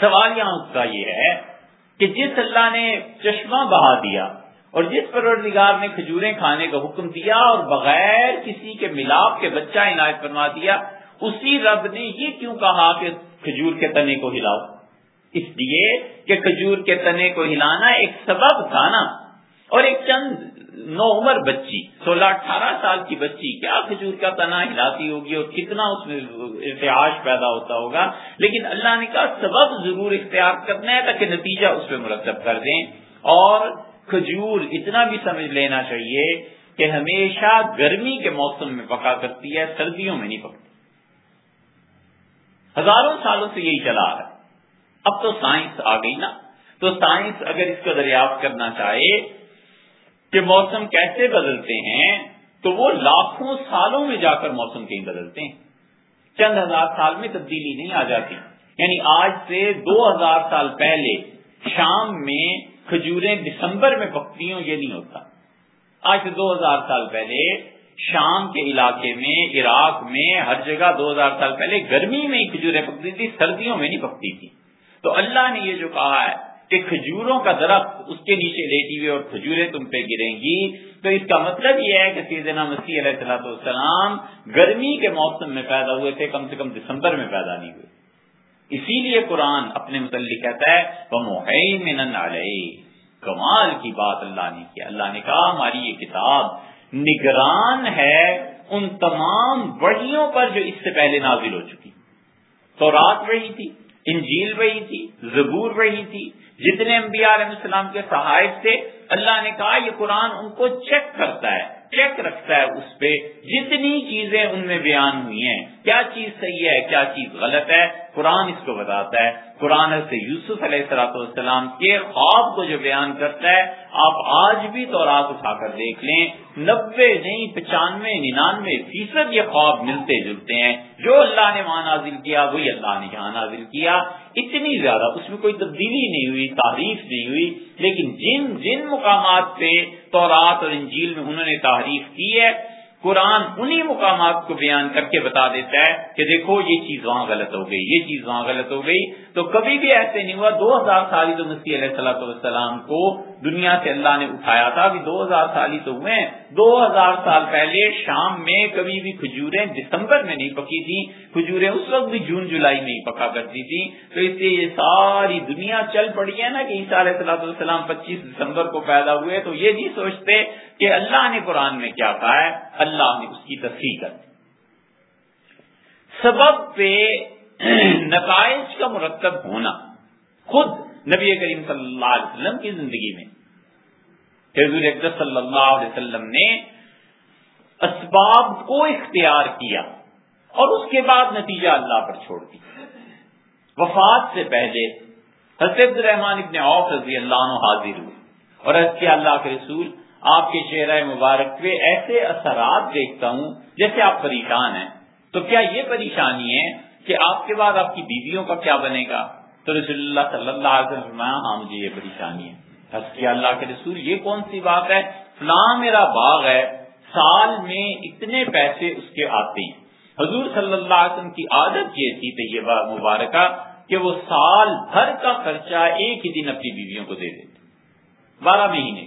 سوال یہاں اس کا یہ ہے کہ جس اللہ نے چشمہ بہا دیا اور جس پروردگار نے کھجوریں کھانے کا حکم دیا اور بغیر کسی کے ملاپ کے بچہ عنایت فرما دیا، اسی رب نے یہ کیوں کہا کہ کھجور کے تنے کو ہلاؤ؟ اس لیے کہ کھجور کے تنے کو ہلانا ایک سبب تھا نا۔ اور ایک چند نو عمر بچی، سولہ اٹھارہ سال کی بچی، کیا کھجور کا تنا ہلاتی ہوگی اور کتنا اس میں ارتعاش پیدا ہوتا ہوگا؟ لیکن اللہ نے کہا، سبب ضرور اختیار کرنا ہے تاکہ نتیجہ اس پہ مرتب کر دیں۔ اور کھجور اتنا بھی سمجھ لینا چاہیے کہ ہمیشہ گرمی کے موسم میں پکا کرتی ہے، سردیوں میں نہیں پکتی۔ ہزاروں سالوں سے یہی چلا رہا ہے۔ اب تو سائنس آ گئی نا۔ تو سائنس اگر اس کو دریافت کرنا چاہے کہ موسم کیسے بدلتے ہیں، تو وہ لاکھوں سالوں میں جا کر موسم کہیں بدلتے ہیں۔ چند ہزار سال میں تبدیلی نہیں آ جاتی۔ یعنی آج سے دو ہزار سال پہلے شام میں کھجوریں دسمبر میں پکتی ہوں، یہ نہیں ہوتا۔ آج سے دو ہزار سال پہلے شام کے علاقے میں، عراق میں ہر جگہ دو ہزار سال پہلے گرمی میں ہی کھجوریں پکتی تھی سردیوں میں نہیں پکتی تھی تو اللہ نے یہ جو کہا ہے کہ کھجوروں کا درخت اس کے نیچے لیٹی ہوئے اور کھجوریں تم پہ گریں گی، تو اس کا مطلب یہ ہے کہ سیدنا مسیح علیہ السلط والسلام گرمی کے موسم میں پیدا ہوئے تھے، کم سے کم دسمبر میں پیدا نہیں ہوئے۔ اسی لیے قرآن اپنے متعلق کہتا ہے کمال کی بات اللہ نے کیا اللہ نے کہا، ہماری یہ کتاب نگران ہے ان تمام بڑھیوں پر جو اس سے پہلے نازل ہو چکی۔ تو رات وہی تھی، انجیل وہی تھی، زبور وہی تھی۔ جتنے انبیاء علیہ السلام کے صحائف تھے اللہ نے کہا یہ قرآن ان کو چیک کرتا ہے چیک رکھتا ہے اس پہ۔ جتنی چیزیں ان میں بیان ہوئی ہیں، کیا چیز صحیح ہے، کیا چیز غلط ہے، قرآن اس کو بتاتا ہے۔ قرآن سے یوسف علیہ السلاۃ والسلام کے خواب کو جو بیان کرتا ہے، آپ آج بھی تو رات اٹھا کر دیکھ لیں نبے نہیں، پچانوے، ننانوے فیصد یہ خواب ملتے جلتے ہیں۔ جو اللہ نے وہاں نازل کیا، وہی اللہ نے یہاں نازل کیا۔ اتنی زیادہ اس میں کوئی تبدیلی نہیں ہوئی، تعریف نہیں ہوئی۔ لیکن جن جن مقامات پہ تورات اور انجیل میں انہوں نے تعریف کی ہے، قرآن انہی مقامات کو بیان کر کے بتا دیتا ہے کہ دیکھو یہ چیز وہاں غلط ہو گئی، یہ چیز وہاں غلط ہو گئی۔ تو کبھی بھی ایسے نہیں ہوا، دو ہزار سال تو مسیح علیہ صلاح والسلام کو دنیا سے اللہ نے اٹھایا تھا ابھی دو ہزار سال ہی تو ہوئے دو ہزار سال پہلے شام میں کبھی بھی کھجوریں دسمبر میں نہیں پکی تھی کھجوریں اس وقت بھی جون جولائی میں ہی پکا کرتی تھی تو اس لیے یہ ساری دنیا چل پڑی ہے نا کہ عیسیٰ علیہ صلاح والسلام پچیس دسمبر کو پیدا ہوئے تو یہ نہیں سوچتے کہ اللہ نے قرآن میں کیا کہا ہے۔ اللہ نے اس کی تصحیح کر دی۔ سبب پہ نتائج کا مرتب ہونا۔ خود نبی کریم صلی اللہ علیہ وسلم کی زندگی میں۔ حضور اقدس صلی اللہ علیہ وسلم نے اسباب کو اختیار کیا اور اس کے بعد نتیجہ اللہ پر چھوڑ دیا۔ وفات سے پہلے حضرت الرحمان ابن عوف رضی اللہ عنہ حاضر ہوئے اور حضرت اللہ کے رسول آپ کے چہرہ مبارک پہ ایسے اثرات دیکھتا ہوں جیسے آپ پریشان ہیں۔ تو کیا یہ پریشانی ہے کہ آپ کے بعد آپ کی بیویوں کا کیا بنے گا؟ تو رسول اللہ صلی اللہ علیہ وسلم ہاں مجھے یہ پریشانی ہے۔ کیا اللہ کے رسول، یہ کون سی بات ہے؟ فلاں میرا باغ ہے، سال میں اتنے پیسے اس کے آتے ہیں۔ حضور صلی اللہ علیہ وسلم کی عادت یہ تھی طیبہ مبارکہ، کہ وہ سال بھر کا خرچہ ایک ہی دن اپنی بیویوں کو دے دیتے بارہ مہینے۔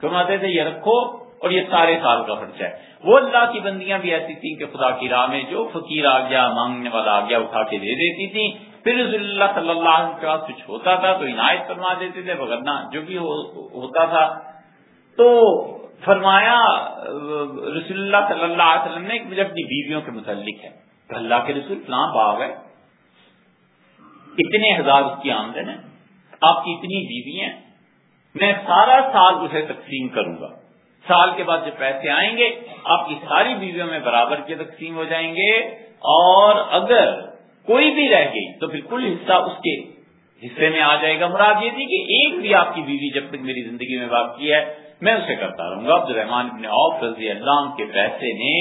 کماتے تھے، یہ رکھو اور یہ سارے سال کا خرچہ ہے۔ وہ اللہ کی بندیاں بھی ایسی تھیں کہ خدا کی راہ میں جو فقیر آ گیا، مانگنے والا آ گیا، اٹھا کے دے دیتی تھی پھر رضی اللہ صلی اللہ علیہ کے پاس کچھ ہوتا تھا تو عنایت فرما دیتے تھے وغیرہ جو بھی ہوتا تھا۔ تو فرمایا، رسول اللہ صلی اللہ علیہ وسلم نے مجھے اپنی بیویوں کے متعلق ہے۔ کہ اللہ کے رسول فلاں باغ ہے۔ اتنے ہزار اس کی آمدن ہے۔ آپ کی اتنی بیوی ہیں۔ میں سارا سال اسے تقسیم کروں گا۔ سال کے بعد جب پیسے آئیں گے، آپ کی ساری بیویوں میں برابر کے تقسیم ہو جائیں گے۔ اور اگر کوئی بھی رہ گئی تو پھر کل حصہ اس کے حصے میں آ جائے گا۔ مراد یہ تھی کہ ایک بھی آپ کی بیوی جب تک میری زندگی میں واقعی ہے، میں اسے کرتا رہوں گا۔ عبد الرحمان ابن عوف رضی اللہ کے پیسے نے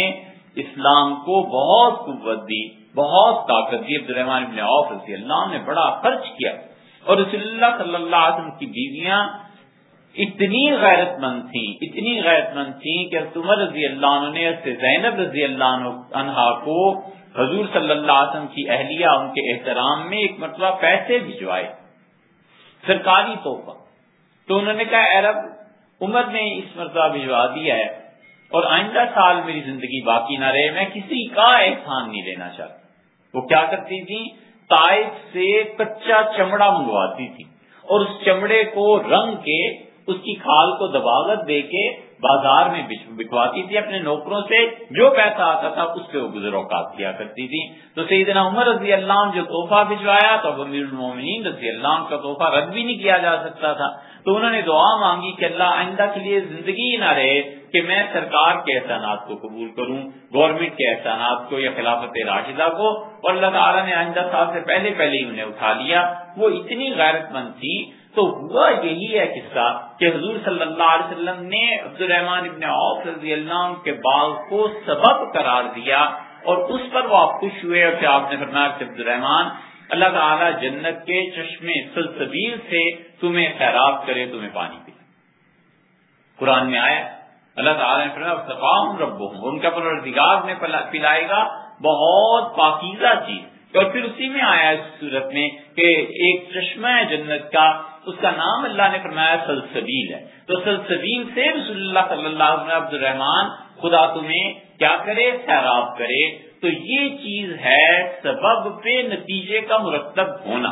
اسلام کو بہت قوت دی، بہت طاقت دی۔ عبد الرحمان ابن عوف رضی اللہ نے بڑا خرچ کیا اور رسول اللہ صلی اللہ علیہ وسلم کی بیویاں اتنی غیرت مند تھیں، اتنی غیرت مند تھیں کہ عمر رضی اللہ عنہ نے زینب رضی اللہ عنہ کو حضور صلی اللہ علیہ وسلم کی اہلیہ، ان کے احترام میں ایک مرتبہ پیسے بھجوائے۔ سرکاری تحفہ۔ تو انہوں نے کہا عرب عمر نے اس مرتبہ بھجوا دیا ہے اور آئندہ سال میری زندگی باقی نہ رہے، میں کسی کا احسان نہیں لینا چاہتا۔ وہ کیا کرتی تھی تائف سے کچا چمڑا منگواتی تھی اور اس چمڑے کو رنگ کے اس کی کھال کو دباغت دے کے بازار میں بکواتی تھی، اپنے نوکروں سے جو پیسہ آتا تھا، اس پہ وہ گزر اوقات کیا کرتی تھی تو سیدنا عمر رضی اللہ عنہ جو تحفہ بھجوایا تو امیر المومنین رضی اللہ عنہ کا تحفہ رد بھی نہیں کیا جا سکتا تھا۔ تو انہوں نے دعا مانگی کہ اللہ آئندہ کے لیے زندگی ہی نہ رہے کہ میں سرکار کے احسانات کو قبول کروں گورنمنٹ کے احسانات کو یا خلافت راشدہ کو۔ اور اللہ تعالیٰ نے آئندہ سال سے پہلے پہلے ہی انہیں اٹھا لیا۔ وہ اتنی غیرت مند تھی تو ہوا یہی ہے قصہ کہ حضور صلی اللہ علیہ وسلم نے عبد الرحمان ابن عوف رضی اللہ عنہ کے باغ کو سبب قرار دیا اور اس پر وہ آپ خوش ہوئے اور آپ نے فرمایا کہ عبد الرحمان اللہ تعالیٰ جنت کے چشمے سلسبیل سے تمہیں خیرات کرے، تمہیں پانی پی قرآن میں آیا، اللہ تعالیٰ نے فرمایا رب ان کا پروردگار میں پلائے گا، بہت پاکیزہ چیز۔ اور پھر اسی میں آیا اس صورت میں کہ ایک چشمہ ہے جنت کا، اس کا نام اللہ نے فرمایا سلسبیل ہے۔ تو سلسبیل سے رسول اللہ صلی اللہ علیہ عبد الرحمان خدا تمہیں کیا کرے؟ سیراب کرے۔ تو یہ چیز ہے سبب پہ نتیجے کا مرتب ہونا۔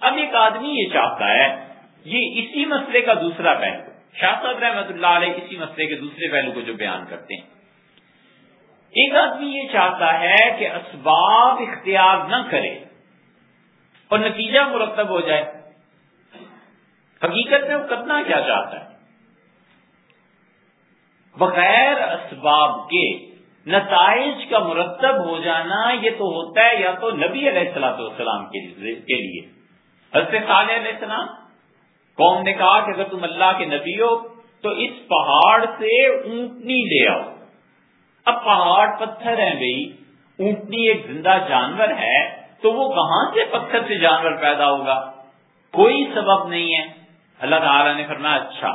اب ایک آدمی یہ چاہتا ہے، یہ اسی مسئلے کا دوسرا پہلو۔ شاہ صاحب رحمت اللہ علیہ اسی مسئلے کے دوسرے پہلو کو جو بیان کرتے ہیں۔ ایک آدمی یہ چاہتا ہے کہ اسباب اختیار نہ کرے اور نتیجہ مرتب ہو جائے۔ حقیقت میں وہ کرنا کیا چاہتا ہے؟ بغیر اسباب کے نتائج کا مرتب ہو جانا یہ تو ہوتا ہے یا تو نبی علیہ السلاۃ والسلام کے لیے حضرت صالح علیہ السلام، قوم نے کہا کہ اگر تم اللہ کے نبی ہو تو اس پہاڑ سے اونٹنی لے آؤ۔ اب پہاڑ پتھر ہیں بھائی اونٹنی ایک زندہ جانور ہے، تو وہ کہاں سے پتھر سے جانور پیدا ہوگا؟ کوئی سبب نہیں ہے۔ اللہ تعالیٰ نے فرمایا اچھا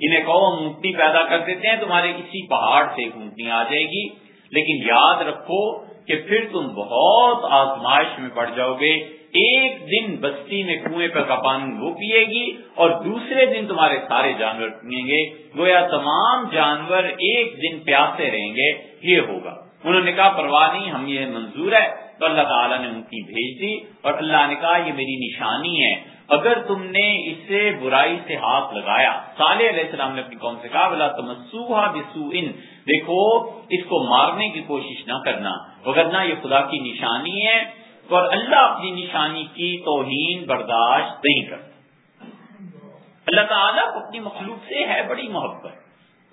انہیں کہو ہم اونٹنی پیدا کر دیتے ہیں، تمہارے اسی پہاڑ سے ایک اونٹنی آ جائے گی۔ لیکن یاد رکھو کہ پھر تم بہت آزمائش میں پڑ جاؤ گے۔ ایک دن بستی میں کنویں پر کا پانی وہ پیے گی اور دوسرے دن تمہارے سارے جانور پیئیں گے۔ گویا تمام جانور ایک دن پیاسے رہیں گے۔ یہ ہوگا۔ انہوں نے کہا، پرواہ نہیں، ہم یہ منظور ہے۔ تو اللہ تعالیٰ نے ان کی بھیج دی اور اللہ نے کہا، یہ میری نشانی ہے۔ اگر تم نے اسے برائی سے ہاتھ لگایا۔ صالح علیہ السلام نے اپنی قوم سے کہا بلا تمسوہا بسو ان دیکھو، اس کو مارنے کی کوشش نہ کرنا۔ وغیرہ، یہ خدا کی نشانی ہے۔ اور اللہ اپنی نشانی کی توہین برداشت نہیں کرتا۔ اللہ تعالیٰ اپنی مخلوق سے ہے بڑی محبت،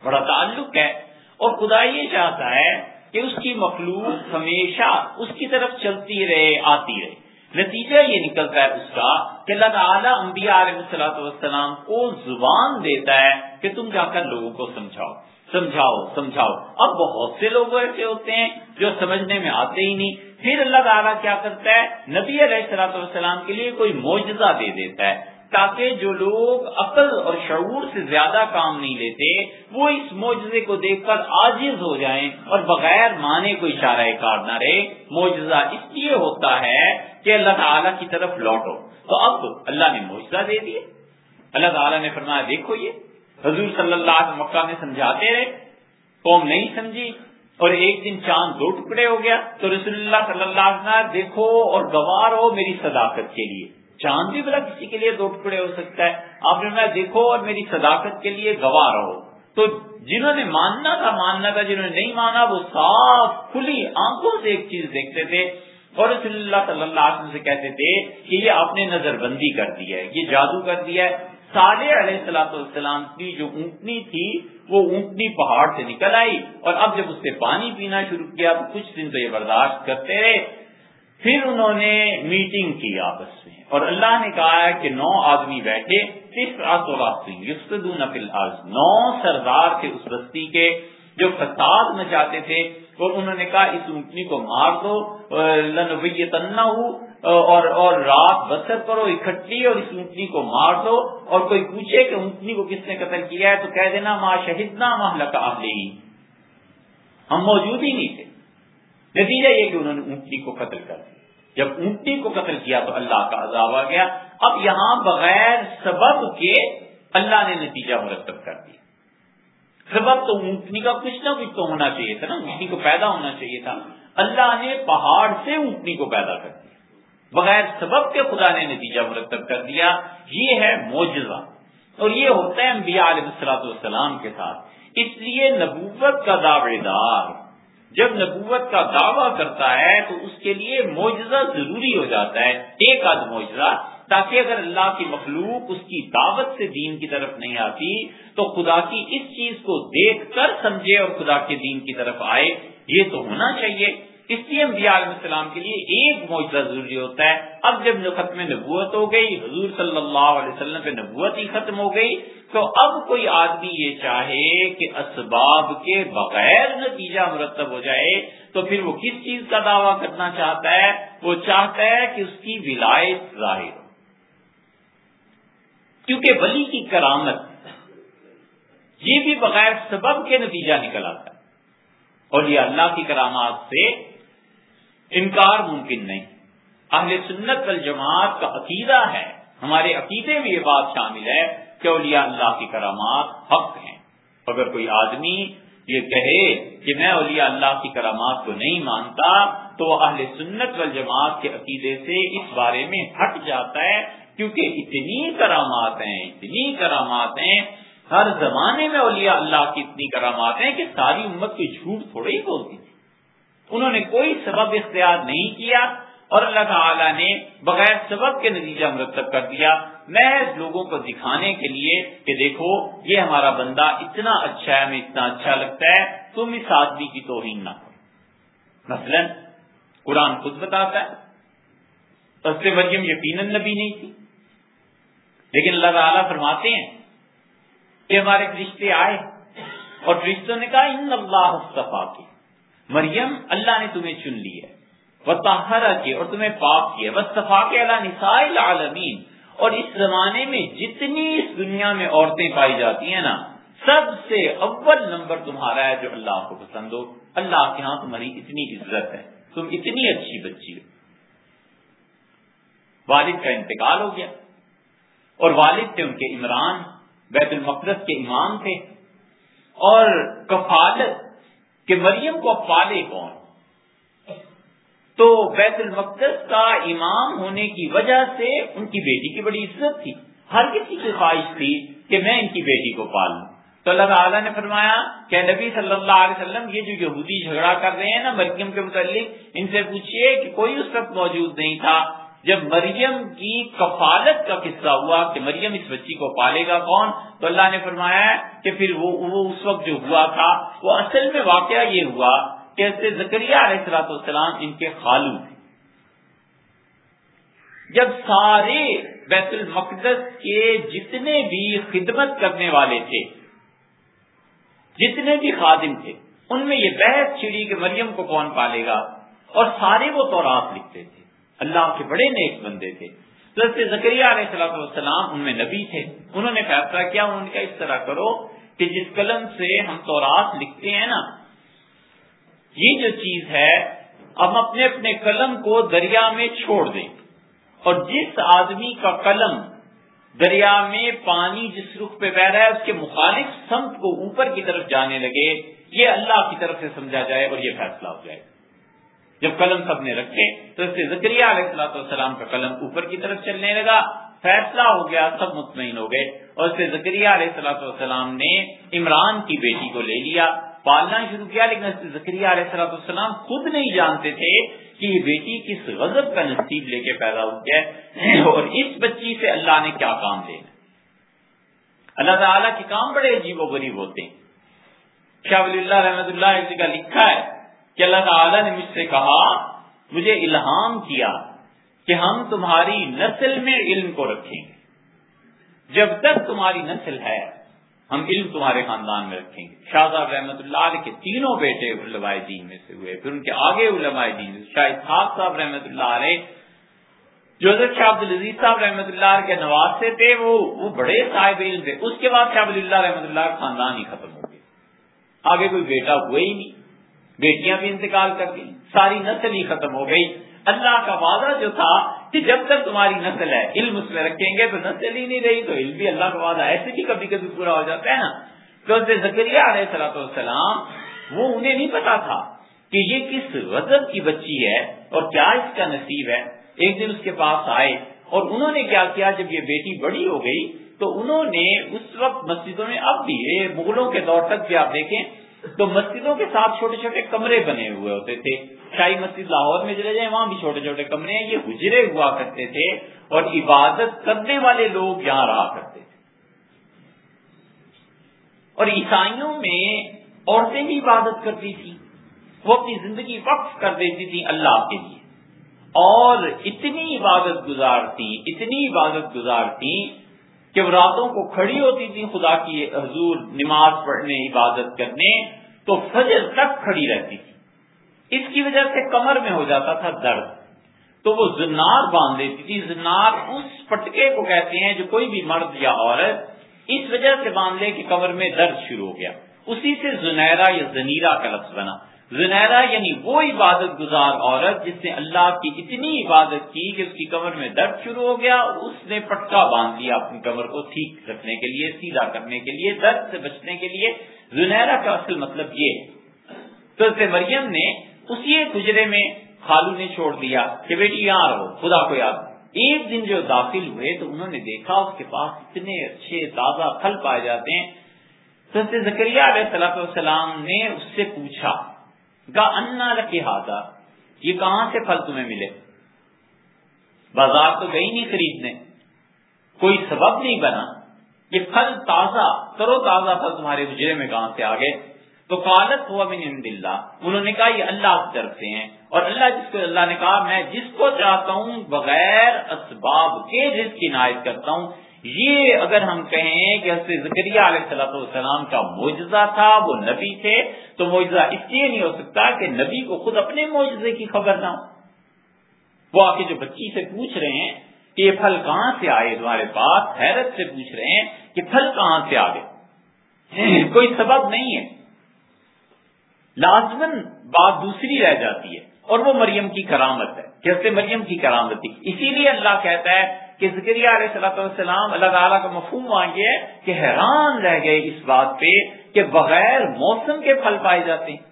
بڑا تعلق ہے۔ اور خدا یہ چاہتا ہے کہ اس کی مخلوق ہمیشہ اس کی طرف چلتی رہے، آتی رہے۔ نتیجہ یہ نکلتا ہے اس کا کہ اللہ تعالیٰ انبیاء علیہ السلاۃ والسلام کو زبان دیتا ہے کہ تم جا کر لوگوں کو سمجھاؤ سمجھاؤ سمجھاؤ۔ اب بہت سے لوگ ایسے ہوتے ہیں جو سمجھنے میں آتے ہی نہیں۔ پھر اللہ تعالیٰ کیا کرتا ہے؟ نبی علیہ السلاۃ والسلام کے لیے کوئی معجزہ دے دیتا ہے تاکہ جو لوگ عقل اور شعور سے زیادہ کام نہیں لیتے، وہ اس معجزے کو دیکھ کر عاجز ہو جائیں اور بغیر مانے کو اشارہ کار نہ رہے۔ معجزہ اس لیے ہوتا ہے کہ اللہ تعالیٰ کی طرف لوٹو۔ تو اب اللہ نے معجزہ دے دیے۔ اللہ تعالیٰ نے فرمایا، دیکھو یہ۔ حضور صلی اللہ علیہ مکہ میں سمجھاتے رہے۔ قوم نہیں سمجھی۔ اور ایک دن چاند دو ٹکڑے ہو گیا تو رسول اللہ صلی اللہ علیہ وسلم دیکھو اور گوار ہو میری صداقت کے لیے۔ چاند بھی بلا کسی کے لیے دو ٹکڑے ہو سکتا ہے۔ آپ نے میں دیکھو اور میری صداقت کے لیے گواہ رہو تو جنہوں نے ماننا تھا ماننا تھا، جنہوں نے نہیں مانا، وہ صاف، کھلی آنکھوں سے ایک چیز دیکھتے تھے۔ اور رسول اللہ صلی اللہ علیہ وسلم سے کہتے تھے کہ یہ آپ نے نظر بندی کر دی ہے، یہ جادو کر دیا ہے۔ صالح علیہ السلاۃ والسلام کی جو اونٹنی تھی، وہ اونٹنی پہاڑ سے نکل آئی اور اب جب اس سے پانی پینا شروع کیا تو کچھ دن تو یہ برداشت کرتے رہے۔ پھر انہوں نے میٹنگ کی آپس میں اور اللہ نے کہا کہ نو آدمی بیٹھے نو سردار تھے اس بستی کے جو فساد مچاتے تھے۔ اور انہوں نے کہا، اس اونٹنی کو مار دو تنا اور اور رات بسر کرو اکٹھی اور اس اونٹنی کو مار دو۔ اور کوئی پوچھے کہ اونٹنی کو کس نے قتل کیا ہے تو کہہ دینا ماں شہیدنا ماہ لکا ہم موجود ہی نہیں تھے۔ نتیجہ یہ کہ انہوں نے اونٹنی کو قتل کر دیا۔ جب اونٹنی کو قتل کیا تو اللہ کا عذاب آ گیا۔ اب یہاں بغیر سبب کے اللہ نے نتیجہ مرتب کر دیا۔ سبب تو اونٹنی کا کچھ نہ کچھ تو ہونا چاہیے تھا نا، اونٹنی کو پیدا ہونا چاہیے تھا۔ اللہ نے پہاڑ سے اونٹنی کو پیدا کر دیا۔ بغیر سبب کے خدا نے نتیجہ مرتب کر دیا۔ یہ ہے موجزہ اور یہ ہوتا ہے انبیاء علیہ السلاۃ والسلام کے ساتھ۔ اس لیے نبوت کا دعوے دار جب نبوت کا دعویٰ کرتا ہے تو اس کے لیے معجزہ ضروری ہو جاتا ہے۔ ایک آدھ معجزہ تاکہ اگر اللہ کی مخلوق اس کی دعوت سے دین کی طرف نہیں آتی، تو خدا کی اس چیز کو دیکھ کر سمجھے اور خدا کے دین کی طرف آئے۔ یہ تو ہونا چاہیے۔ اس لیے انبیاء علیہ السلام کے لیے ایک معجزہ ضروری ہوتا ہے۔ اب جب ختم نبوت ہو گئی، حضور صلی اللہ علیہ وسلم پہ نبوت ہی ختم ہو گئی، تو اب کوئی آدمی یہ چاہے کہ اسباب کے بغیر نتیجہ مرتب ہو جائے، تو پھر وہ کس چیز کا دعویٰ کرنا چاہتا ہے؟ وہ چاہتا ہے کہ اس کی ولایت ظاہر کیونکہ ولی کی کرامت یہ بھی بغیر سبب کے نتیجہ نکل آتا ہے۔ اور یہ اللہ کی کرامات سے انکار ممکن نہیں۔ اہل سنت والجماعت کا عقیدہ ہے، ہمارے عقیدے میں یہ بات شامل ہے کہ اولیاء اللہ کی کرامات حق ہیں۔ اگر کوئی آدمی یہ کہے کہ میں اولیاء اللہ کی کرامات کو نہیں مانتا، تو اہل سنت والجماعت کے عقیدے سے اس بارے میں ہٹ جاتا ہے کیونکہ اتنی کرامات ہیں، اتنی کرامات ہیں۔ ہر زمانے میں اولیاء اللہ کی اتنی کرامات ہیں کہ ساری امت کو جھوٹ تھوڑے ہی بولتی تھی۔ انہوں نے کوئی سبب اختیار نہیں کیا اور اللہ تعالی نے بغیر سبب کے نتیجہ مرتب کر دیا۔ میں لوگوں کو دکھانے کے لیے کہ دیکھو، یہ ہمارا بندہ اتنا اچھا ہے، ہمیں اتنا اچھا لگتا ہے، تم اس آدمی کی توہین نہ کرو۔ مثلا قرآن خود بتاتا ہے۔ سے مریم یقیناً نبی نہیں تھی۔ لیکن اللہ تعالیٰ فرماتے ہیں کہ ہمارے رشتے آئے اور رشتوں نے کہا، ان اللہ کے مریم اللہ نے تمہیں چن لی ہے۔ وہ تاہرا کے اور تمہیں پاک کیا بس صفا کے اللہ نسائل عالمین اور اس زمانے میں جتنی اس دنیا میں عورتیں پائی جاتی ہیں نا، سب سے اول نمبر تمہارا ہے جو اللہ کو پسند ہو۔ اللہ کے ہاں تمہاری اتنی عزت ہے۔ تم اتنی اچھی بچی ہو۔ والد کا انتقال ہو گیا۔ اور والد تھے ان کے عمران، بیت المقدس کے امام تھے۔ اور کفالت کہ مریم کو پالے کون؟ تو بیت المقدس کا امام ہونے کی وجہ سے ان کی بیٹی کی بڑی عزت تھی۔ ہر کسی کی خواہش تھی کہ میں ان کی بیٹی کو پالوں۔ تو اللہ تعالیٰ نے فرمایا کہ نبی صلی اللہ علیہ وسلم، یہ جو یہودی جھگڑا کر رہے ہیں نا مریم کے متعلق، ان سے پوچھئے کہ کوئی اس وقت موجود نہیں تھا۔ جب مریم کی کفالت کا قصہ ہوا کہ مریم اس بچی کو پالے گا کون، تو اللہ نے فرمایا کہ پھر وہ وہ اس وقت جو ہوا تھا، وہ اصل میں واقعہ یہ ہوا کہ زکریہ علیہ السلاۃ والسلام ان کے خالو تھے۔ جب سارے بیت المقدس کے جتنے بھی خدمت کرنے والے تھے، جتنے بھی خادم تھے، ان میں یہ بحث چھڑی کہ مریم کو کون پالے گا، اور سارے وہ تورات لکھتے تھے۔ اللہ کے بڑے نیک بندے تھے۔ زکریہ علیہ السلام والسلام ان میں نبی تھے۔ انہوں نے فیصلہ کیا، انہوں نے کہا، اس طرح کرو کہ جس قلم سے ہم تورات لکھتے ہیں نا، یہ جو چیز ہے، ہم اپنے اپنے قلم کو دریا میں چھوڑ دیں۔ اور جس آدمی کا قلم دریا میں پانی جس رخ پہ بہ رہا ہے، اس کے مخالف سمت کو اوپر کی طرف جانے لگے، یہ اللہ کی طرف سے سمجھا جائے اور یہ فیصلہ ہو جائے۔ جب قلم سب نے رکھے تو اس سے زکریہ علیہ السلاۃ والسلام کا قلم اوپر کی طرف چلنے لگا، فیصلہ ہو گیا، سب مطمئن ہو گئے اور اس سے زکریہ علیہ السلاۃ والسلام نے عمران کی بیٹی کو لے لیا۔ پالنا شروع کیا، لیکن زکریہ علیہ السلاۃ والسلام خود نہیں جانتے تھے کہ یہ بیٹی کس غضب کا نصیب لے کے پیدا ہو گیا اور اس بچی سے اللہ نے کیا کام لینا اللہ تعالیٰ کے کام بڑے عجیب و غریب ہوتے ہیں۔ شاہ ولی اللہ رحمت اللہ ایک جگہ لکھا ہے کہ اللہ تعالیٰ نے مجھ سے کہا، مجھے الہام کیا کہ ہم تمہاری نسل میں علم کو رکھیں۔ گے جب تک تمہاری نسل ہے، ہم علم تمہارے خاندان میں رکھیں گے۔ شاہ صاحب رحمۃ اللہ علیہ کے تینوں بیٹے علماء دین میں سے ہوئے، پھر ان کے آگے علماء دین شاہ اسحاق صاحب رحمۃ اللہ علیہ، جو حضرت شاہ عبد العزیز صاحب رحمۃ اللہ کے نواز سے تھے، وہ وہ بڑے صاحب علم تھے۔ اس کے بعد شاہ اللہ رحمۃ اللہ خاندان ہی ختم ہو گیا۔ آگے کوئی بیٹا ہوا ہی نہیں۔ بیٹیاں بھی انتقال کر گئی ساری نسل ہی ختم ہو گئی۔ اللہ کا وعدہ جو تھا کہ جب تک تمہاری نسل ہے، علم اس میں رکھیں گے تو نسل ہی نہیں رہی، تو علم بھی اللہ کا وعدہ ایسے بھی کبھی کبھی پورا ہو جاتا ہے نا۔ تو زکریہ علیہ سلاۃ والسلام، وہ انہیں نہیں پتا تھا کہ یہ کس غزب کی بچی ہے اور کیا اس کا نصیب ہے۔ ایک دن اس کے پاس آئے اور انہوں نے کیا کیا، جب یہ بیٹی بڑی ہو گئی تو انہوں نے اس وقت مسجدوں میں اب بھی مغلوں کے دور تک بھی آپ دیکھیں تو مسجدوں کے ساتھ چھوٹے چھوٹے کمرے بنے ہوئے ہوتے تھے۔ شاہی مسجد لاہور میں چلے جائیں، وہاں بھی چھوٹے چھوٹے کمرے ہیں۔ یہ حجرے ہوا کرتے تھے اور عبادت کرنے والے لوگ یہاں رہا کرتے تھے۔ اور عیسائیوں میں عورتیں بھی عبادت کرتی تھی وہ اپنی زندگی وقف کر دیتی تھی اللہ کے لیے۔ اور اتنی عبادت گزار تھی اتنی عبادت گزار تھی کہ وہ راتوں کو کھڑی ہوتی تھی خدا کی حضور نماز پڑھنے، عبادت کرنے، تو فجر تک کھڑی رہتی تھی۔ اس کی وجہ سے کمر میں ہو جاتا تھا درد۔ تو وہ زنار باندھ دیتی تھی۔ زنار اس پٹکے کو کہتے ہیں جو کوئی بھی مرد یا عورت اس وجہ سے باندھ لے کہ کمر میں درد شروع ہو گیا۔ اسی سے زنیرا یا زنیرا کا لفظ بنا۔ زنیرا یعنی وہ عبادت گزار عورت جس نے اللہ کی اتنی عبادت کی کہ اس کی کمر میں درد شروع ہو گیا، اس نے پٹکا باندھ دیا اپنی کمر کو ٹھیک رکھنے کے لیے، سیدھا کرنے کے لیے، درد سے بچنے کے لیے۔ زنیرا کا اصل مطلب یہ تو مریم نے اسی گجرے میں خالو نے چھوڑ دیا کہ بیٹی یہاں رہو، خدا کو یاد۔ ایک دن جو داخل ہوئے تو انہوں نے دیکھا اس کے پاس اتنے اچھے تازہ پھل پائے جاتے ہیں۔ تو زکریہ علیہ السلام نے اس سے پوچھا انا رکھے یہ کہاں سے پھل تمہیں ملے؟ بازار تو گئی نہیں خریدنے، کوئی سبب نہیں بنا۔ یہ پھل تازہ کرو تازہ پھل تمہارے گجرے میں کہاں سے آگے تو قالت ہوا من عند اللہ، انہوں نے کہا یہ اللہ کی طرف سے ہیں۔ اور اللہ جس کو، اللہ نے کہا میں جس کو چاہتا ہوں بغیر اسباب کے جس کی عنایت کرتا ہوں یہ اگر ہم کہیں کہ حضرت ذکریہ علیہ صلاح والسلام کا معجزہ تھا، وہ نبی تھے، تو معجزہ اس لیے نہیں ہو سکتا کہ نبی کو خود اپنے معجزے کی خبر نہ ہو۔ وہ آ کے جو بچی سے پوچھ رہے ہیں کہ یہ پھل کہاں سے آئے؟ تمہارے پاس حیرت سے پوچھ رہے ہیں کہ پھل کہاں سے آ گئے۔ کوئی سبب نہیں ہے۔ لازمن بات دوسری رہ جاتی ہے اور وہ مریم کی کرامت ہے۔ جیسے مریم کی کرامت تھی۔ اسی لیے اللہ کہتا ہے کہ ذکریہ علیہ صلاح اللہ تعالیٰ کا مفہوم مانگے کہ حیران رہ گئے اس بات پہ کہ بغیر موسم کے پھل پائے جاتے ہیں۔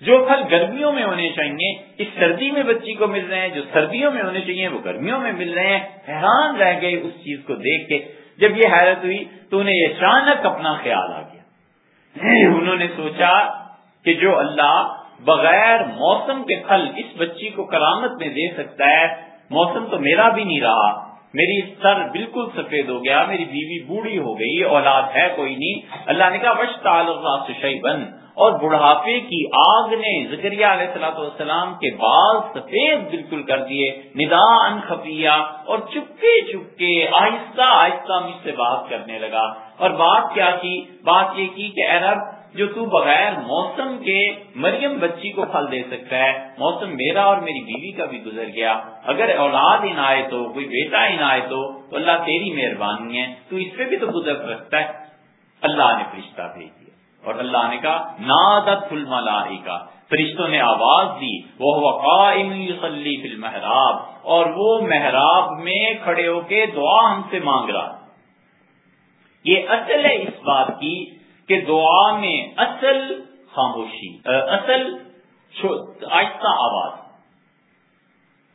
جو پھل گرمیوں میں ہونے چاہیے، اس سردی میں بچی کو مل رہے ہیں، جو سردیوں میں ہونے چاہیے وہ گرمیوں میں مل رہے ہیں۔ حیران رہ گئے اس چیز کو دیکھ کے۔ جب یہ حیرت ہوئی تو انہیں اچانک اپنا خیال آ گیا۔ انہوں نے سوچا کہ جو اللہ بغیر موسم کے پھل اس بچی کو کرامت میں دے سکتا ہے موسم تو میرا بھی نہیں رہا۔ میری سر بالکل سفید ہو گیا، میری بیوی بوڑھی ہو گئی، اولاد ہے کوئی نہیں۔ اللہ نے کہا وش تعلق بن اور بڑھاپے کی آگ نے زکریہ علیہ السلاۃ والسلام کے بال سفید بالکل کر دیے ندا ان خفیہ، اور چپکے چپکے آہستہ آہستہ مجھ سے بات کرنے لگا۔ اور بات کیا کی بات یہ کی کہ عرب جو تو بغیر موسم کے مریم بچی کو پھل دے سکتا ہے۔ موسم میرا اور میری بیوی کا بھی گزر گیا۔ اگر اولاد عنایت ہو کوئی بیٹا عنایت ہو تو اللہ تیری مہربانی ہے۔ تو اس پہ بھی تو گزر رکھتا ہے۔ اللہ نے فرشتہ بھیج دیا۔ اور اللہ نے کہا، نادت فل کا فرشتوں نے آواز دی۔ وہ فل محراب اور وہ محراب میں کھڑے ہو کے دعا ہم سے مانگ رہا۔ یہ اصل ہے اس بات کی کہ دعا میں اصل خاموشی اصل آہستہ آواز۔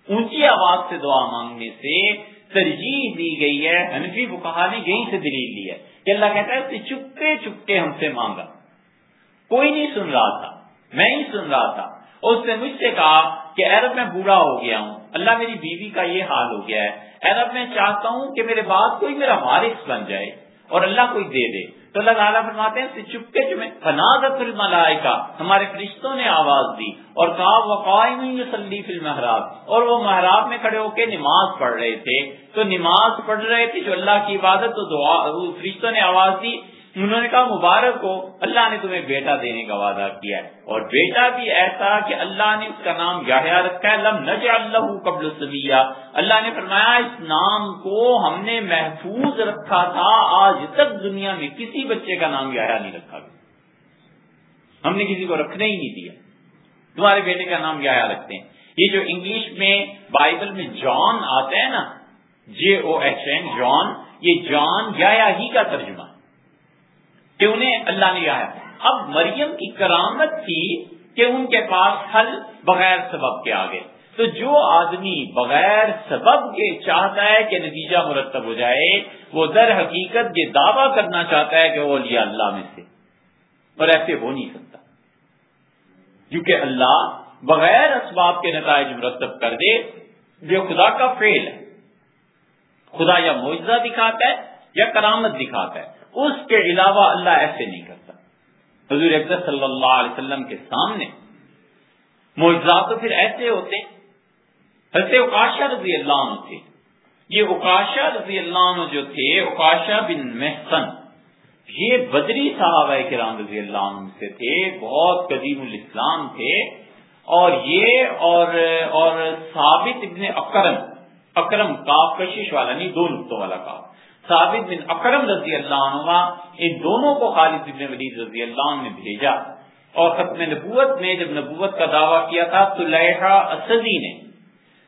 اونچی آواز سے دعا مانگنے سے ترجیح دی گئی ہے، حنفی بکا نے یہیں سے دلیل لی ہے کہ اللہ کہتا ہے چپکے چپکے ہم سے مانگا۔ کوئی نہیں سن رہا تھا، میں ہی سن رہا تھا۔ اس نے مجھ سے کہا کہ عرب میں بوڑھا ہو گیا ہوں۔ اللہ میری بیوی کا یہ حال ہو گیا ہے۔ عرب میں چاہتا ہوں کہ میرے بعد کوئی میرا وارث بن جائے۔ اور اللہ کوئی دے دے۔ تو اللہ تعالیٰ فرماتے ہیں چپکے چمے۔ فنازت الملائکہ۔ ہمارے فرشتوں نے آواز دی اور کہا، وقائم یصلی فی المحراب۔ اور وہ محراب میں کھڑے ہو کے نماز پڑھ رہے تھے۔ تو نماز پڑھ رہے تھے، جو اللہ کی عبادت، تو دعا، فرشتوں نے آواز دی۔ انہوں نے کہا مبارک ہو، اللہ نے تمہیں بیٹا دینے کا وعدہ کیا ہے۔ اور بیٹا بھی ایسا کہ اللہ نے اس کا نام یاحیا رکھا ہے، لم نج اللہ قبل سبیا اللہ نے فرمایا، اس نام کو ہم نے محفوظ رکھا تھا، آج تک دنیا میں کسی بچے کا نام یاحیا نہیں رکھا گیا۔ ہم نے کسی کو رکھنے ہی نہیں دیا۔ تمہارے بیٹے کا نام یاحیا رکھتے ہیں۔ یہ جو انگلش میں بائبل میں جان آتا ہے نا جے او ایچ این جان، یہ جان یا ہی کا ترجمہ۔ کہ انہیں اللہ نے آیا۔ اب مریم کی کرامت تھی کہ ان کے پاس حل بغیر سبب کے آگے تو جو آدمی بغیر سبب کے چاہتا ہے کہ نتیجہ مرتب ہو جائے، وہ در حقیقت یہ دعویٰ کرنا چاہتا ہے کہ وہ علی اللہ میں سے۔ اور ایسے ہو نہیں سکتا۔ کیونکہ اللہ بغیر اسباب کے نتائج مرتب کر دے جو خدا کا فیل ہے۔ خدا یا معجزہ دکھاتا ہے یا کرامت دکھاتا ہے۔ اس کے علاوہ اللہ ایسے نہیں کرتا۔ حضور اقدس صلی اللہ علیہ وسلم کے سامنے معجزات تو پھر ایسے ہوتے حضرت اکاشا رضی اللہ عنہ تھے۔ یہ اکاشا رضی اللہ عنہ جو تھے اکاشا بن محسن، یہ بدری صحابہ کرام رضی اللہ عنہ سے تھے، بہت قدیم الاسلام تھے۔ اور یہ اور اور ثابت ابن اکرم اکرم کاف کشش والا نہیں، دو نقطوں والا کاف۔ ثابت بن اکرم رضی اللہ عنہ ان دونوں کو خالد بن ولید رضی اللہ عنہ نے بھیجا اور ختم نبوت میں جب نبوت کا دعویٰ کیا تھا طلحہ اسدی نے۔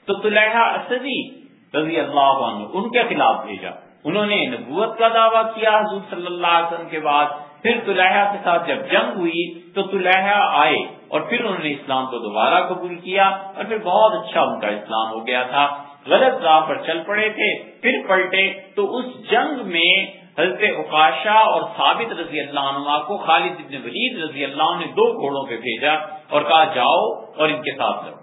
تو طلحہ اسدی رضی اللہ عنہ ان کے خلاف بھیجا۔ انہوں نے نبوت کا دعویٰ کیا حضور صلی اللہ علیہ وسلم کے بعد۔ پھر طلحہ کے ساتھ جب جنگ ہوئی تو طلحہ آئے اور پھر انہوں نے اسلام کو دوبارہ قبول کیا اور پھر بہت اچھا ان کا اسلام ہو گیا تھا۔ غلط راہ پر چل پڑے تھے، پھر پلٹے۔ تو اس جنگ میں حضرت اقاشا اور ثابت رضی اللہ عنہ کو خالد ابن ولید رضی اللہ عنہ نے دو گھوڑوں پہ بھیجا اور کہا، جاؤ اور ان کے ساتھ لڑو۔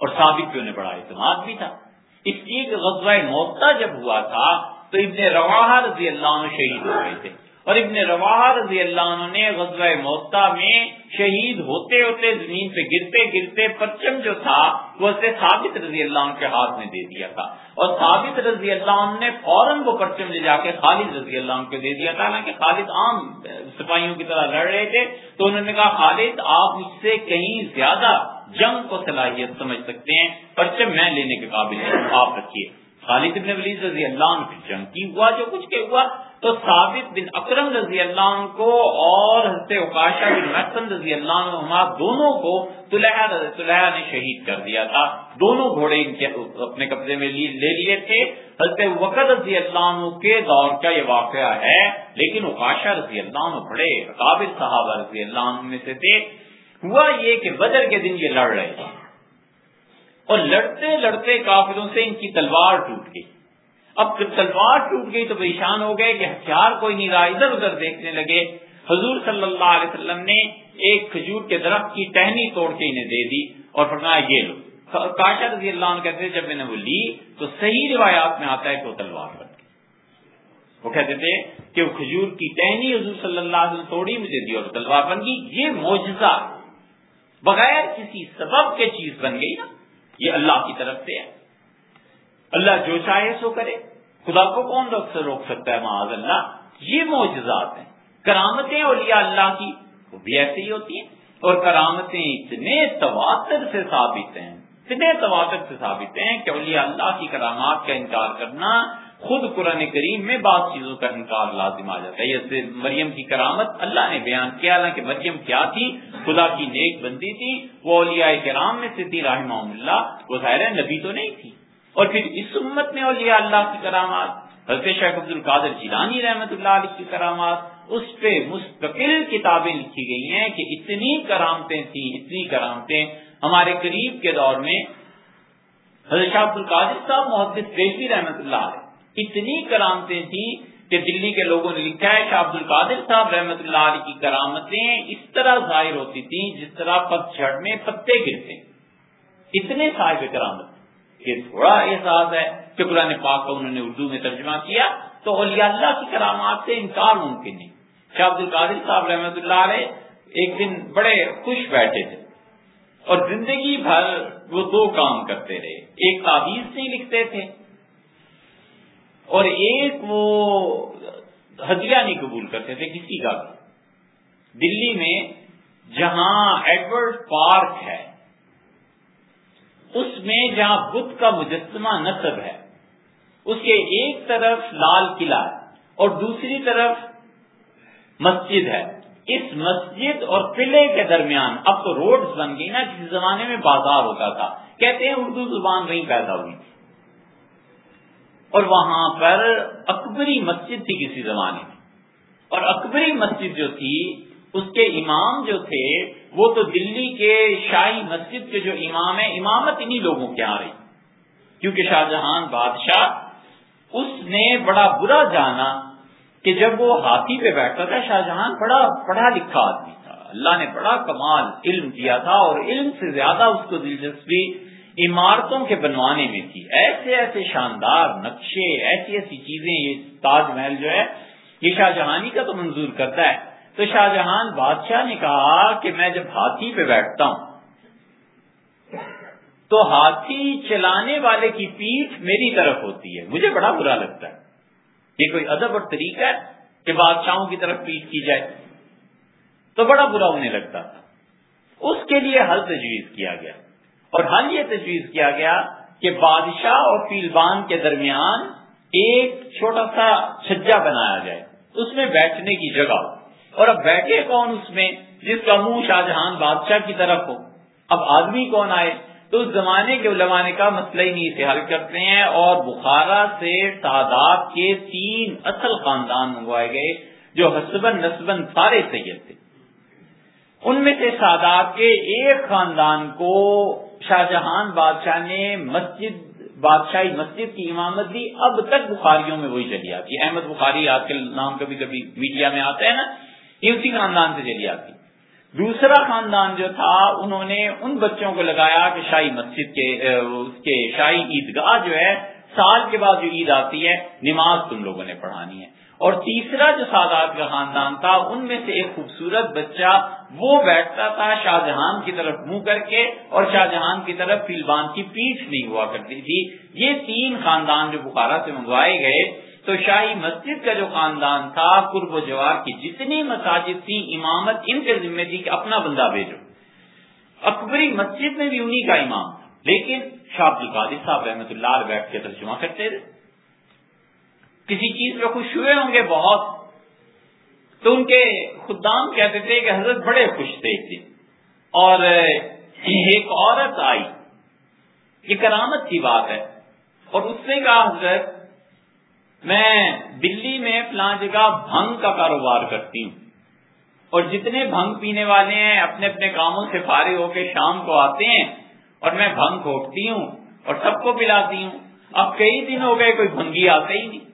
اور ثابت بھی انہیں بڑا اعتماد بھی تھا۔ اس لیے کہ غزوہ موتا جب ہوا تھا، تو ابن روا رضی اللہ عنہ شہید ہو گئے تھے۔ اور ابن روا رضی اللہ عنہ نے غزوہ موتا میں شہید ہوتے ہوتے زمین پہ گرتے گرتے پرچم جو تھا وہ اسے ثابت رضی اللہ عنہ کے ہاتھ میں دے دیا تھا۔ اور ثابت رضی اللہ عنہ نے فوراً وہ پرچم لے جا کے خالد رضی اللہ عنہ کو دے دیا تھا۔ کہ خالد عام سپاہیوں کی طرح لڑ رہے تھے تو انہوں نے کہا، خالد، آپ مجھ سے کہیں زیادہ جنگ کو صلاحیت سمجھ سکتے ہیں؟ پرچم میں لینے کے قابل ہے آپ رکھیے۔ خالد ابن ولید رضی اللہ عنہ جنگ کی ہوا، جو کچھ کے ہوا۔ تو ثابت بن اکرم رضی اللہ عنہ کو اور حضرت اکاشا بن محسن رضی اللہ عنہ دونوں کو طلحہ طلحہ نے شہید کر دیا تھا۔ دونوں گھوڑے ان کے اپنے قبضے میں لے لیے تھے۔ حضرت وقت رضی اللہ عنہ کے دور کا یہ واقعہ ہے۔ لیکن اکاشا رضی اللہ عنہ بڑے قابل صحابہ رضی اللہ عنہ میں سے تھے۔ ہوا یہ کہ بدر کے دن یہ لڑ رہے تھے۔ اور لڑتے لڑتے کافروں سے ان کی تلوار ٹوٹ گئی۔ اب جب تلوار ٹوٹ گئی تو پریشان ہو گئے کہ ہتھیار کوئی نہیں رہا، ادھر ادھر دیکھنے لگے۔ حضور صلی اللہ علیہ وسلم نے ایک کھجور کے درخت کی ٹہنی توڑ کے انہیں دے دی اور فرمایا، یہ لو۔ کاشا رضی اللہ عنہ کہتے جب میں نے وہ لی تو صحیح روایات میں آتا ہے کہ وہ تلوار بن گئی۔ وہ کہتے تھے کہ وہ کھجور کی ٹہنی حضور صلی اللہ علیہ وسلم توڑی، مجھے دی اور تلوار بن گئی۔ یہ موجزہ بغیر کسی سبب کے چیز بن گئی نا۔ یہ اللہ کی طرف سے ہے۔ اللہ جو چاہے سو کرے۔ خدا کو کون روک سے روک سکتا ہے معاذ اللہ؟ یہ معجزات ہیں۔ کرامتیں اولیاء اللہ کی وہ بھی ایسی ہی ہوتی ہیں۔ اور کرامتیں اتنے تواتر سے ثابت ہیں، اتنے تواتر سے ثابت ہیں کہ اولیاء اللہ کی کرامات کا انکار کرنا خود قرآن کریم میں بعض چیزوں کا انکار لازم آ جاتا ہے۔ جیسے مریم کی کرامت اللہ نے بیان کیا کہ مریم کیا تھی؟ خدا کی نیک بندی تھی۔ وہ اولیاء کرام میں سے تھی رحمہ اللہ، وہ ظاہر نبی تو نہیں تھی۔ اور پھر اس امت میں اولیاء اللہ کی کرامات، حضرت شیخ عبد القادر جیلانی رحمت اللہ علیہ کی کرامات، اس پہ مستقل کتابیں لکھی گئی ہیں کہ اتنی کرامتیں تھیں، اتنی کرامتیں ہمارے قریب کے دور میں۔ حضرت شاہ عبد القادر صاحب محدث ریشی رحمت اللہ علیہ، اتنی کرامتیں تھیں کہ دلی کے لوگوں نے لکھا ہے شاہ عبد القادر صاحب رحمت اللہ علیہ کی کرامتیں اس طرح ظاہر ہوتی تھیں جس طرح پت جھڑ میں پتے گرتے۔ اتنے صاحب کرامت۔ یہ تھوڑا احساس ہے کہ قرآن پاک کا انہوں نے اردو میں ترجمہ کیا تو اولیاء اللہ کی کرامات سے انکار ممکن نہیں۔ شاہ عبد القادر صاحب رحمۃ اللہ علیہ ایک دن بڑے خوش بیٹھے تھے اور زندگی بھر وہ دو کام کرتے رہے۔ ایک تعویذ نہیں لکھتے تھے اور ایک وہ ہدیہ نہیں قبول کرتے تھے کسی کا بھی۔ دلی میں جہاں ایڈورڈ پارک ہے اس میں جہاں بدھ کا مجسمہ نصب ہے، اس کے ایک طرف لال قلعہ اور دوسری طرف مسجد ہے۔ اس مسجد اور قلعے کے درمیان اب تو روڈ بن گئی نا کسی زمانے میں بازار ہوتا تھا۔ کہتے ہیں اردو زبان وہیں پیدا ہوئی۔ تھی اور وہاں پر اکبری مسجد تھی کسی زمانے میں۔ اور اکبری مسجد جو تھی اس کے امام جو تھے، وہ تو دلی کے شاہی مسجد کے جو امام ہیں، امامت انہی لوگوں کے آ رہی۔ کیونکہ شاہ جہان بادشاہ، اس نے بڑا برا جانا کہ جب وہ ہاتھی پہ بیٹھتا تھا، شاہ جہان بڑا پڑھا لکھا آدمی تھا۔ اللہ نے بڑا کمال علم دیا تھا اور علم سے زیادہ اس کو دلچسپی عمارتوں کے بنوانے میں تھی۔ ایسے ایسے شاندار نقشے، ایسی ایسی چیزیں، یہ تاج محل جو ہے، یہ شاہ جہانی کا تو منظور کرتا ہے۔ تو شاہ جہان بادشاہ نے کہا کہ میں جب ہاتھی پہ بیٹھتا ہوں، تو ہاتھی چلانے والے کی پیٹھ میری طرف ہوتی ہے۔ مجھے بڑا برا لگتا ہے۔ یہ کوئی ادب اور طریقہ ہے کہ بادشاہوں کی طرف پیٹ کی جائے؟ تو بڑا برا انہیں لگتا تھا۔ اس کے لیے حل تجویز کیا گیا۔ اور حل یہ تجویز کیا گیا کہ بادشاہ اور پیلبان کے درمیان ایک چھوٹا سا چھجا بنایا جائے۔ اس میں بیٹھنے کی جگہ اور اب بیٹھے کون اس میں جس کا منہ شاہ جہان بادشاہ کی طرف ہو؟ اب آدمی کون آئے؟ تو اس زمانے کے علماء نے کہا، مسئلہ ہی نہیں سے حل کرتے ہیں۔ اور بخارا سے تعداد کے تین اصل خاندان منگوائے گئے، جو حسبن نسبن سارے سید تھے۔ ان میں سے سادات کے ایک خاندان کو شاہ جہان بادشاہ نے مسجد، بادشاہی مسجد کی امامت دی۔ اب تک بخاریوں میں وہی چلی آتی احمد بخاری آج کل نام کبھی کبھی میڈیا میں آتا ہے نا۔ یہ اسی خاندان سے چلی آتی۔ دوسرا خاندان جو تھا، انہوں نے ان بچوں کو لگایا کہ شاہی مسجد کے اس کے شاہی عیدگاہ جو ہے، سال کے بعد جو عید آتی ہے، نماز تم لوگوں نے پڑھانی ہے۔ اور تیسرا جو سادات کا خاندان تھا، ان میں سے ایک خوبصورت بچہ، وہ بیٹھتا تھا شاہ جہان کی طرف منہ کر کے، اور شاہ جہان کی طرف فیلبان کی پیٹھ نہیں ہوا کرتی تھی۔ یہ تین خاندان جو بخارا سے منگوائے گئے تو شاہی مسجد کا جو خاندان تھا، قرب و جوار کی جتنی مساجد تھی امامت ان کے ذمہ تھی کہ اپنا بندہ بھیجو۔ اکبری مسجد میں بھی انہی کا امام تھا۔ لیکن شاہ عبد القادر صاحب رحمۃ اللہ بیٹھ کے ترجمہ کرتے تھے کسی چیز پہ خوش ہوئے ہوں گے بہت۔ تو ان کے خدام کہتے تھے کہ حضرت بڑے خوش تھے اور ایک عورت آئی۔ یہ کرامت کی بات ہے۔ اور اس نے کہا، حضرت میں دلی میں فلاں جگہ بھنگ کا کاروبار کرتی ہوں۔ اور جتنے بھنگ پینے والے ہیں، اپنے اپنے کاموں سے فارغ ہو کے شام کو آتے ہیں اور میں بھنگ کھوٹتی ہوں اور سب کو پلاتی ہوں۔ اب کئی دن ہو گئے، کوئی بھنگی آتے ہی نہیں۔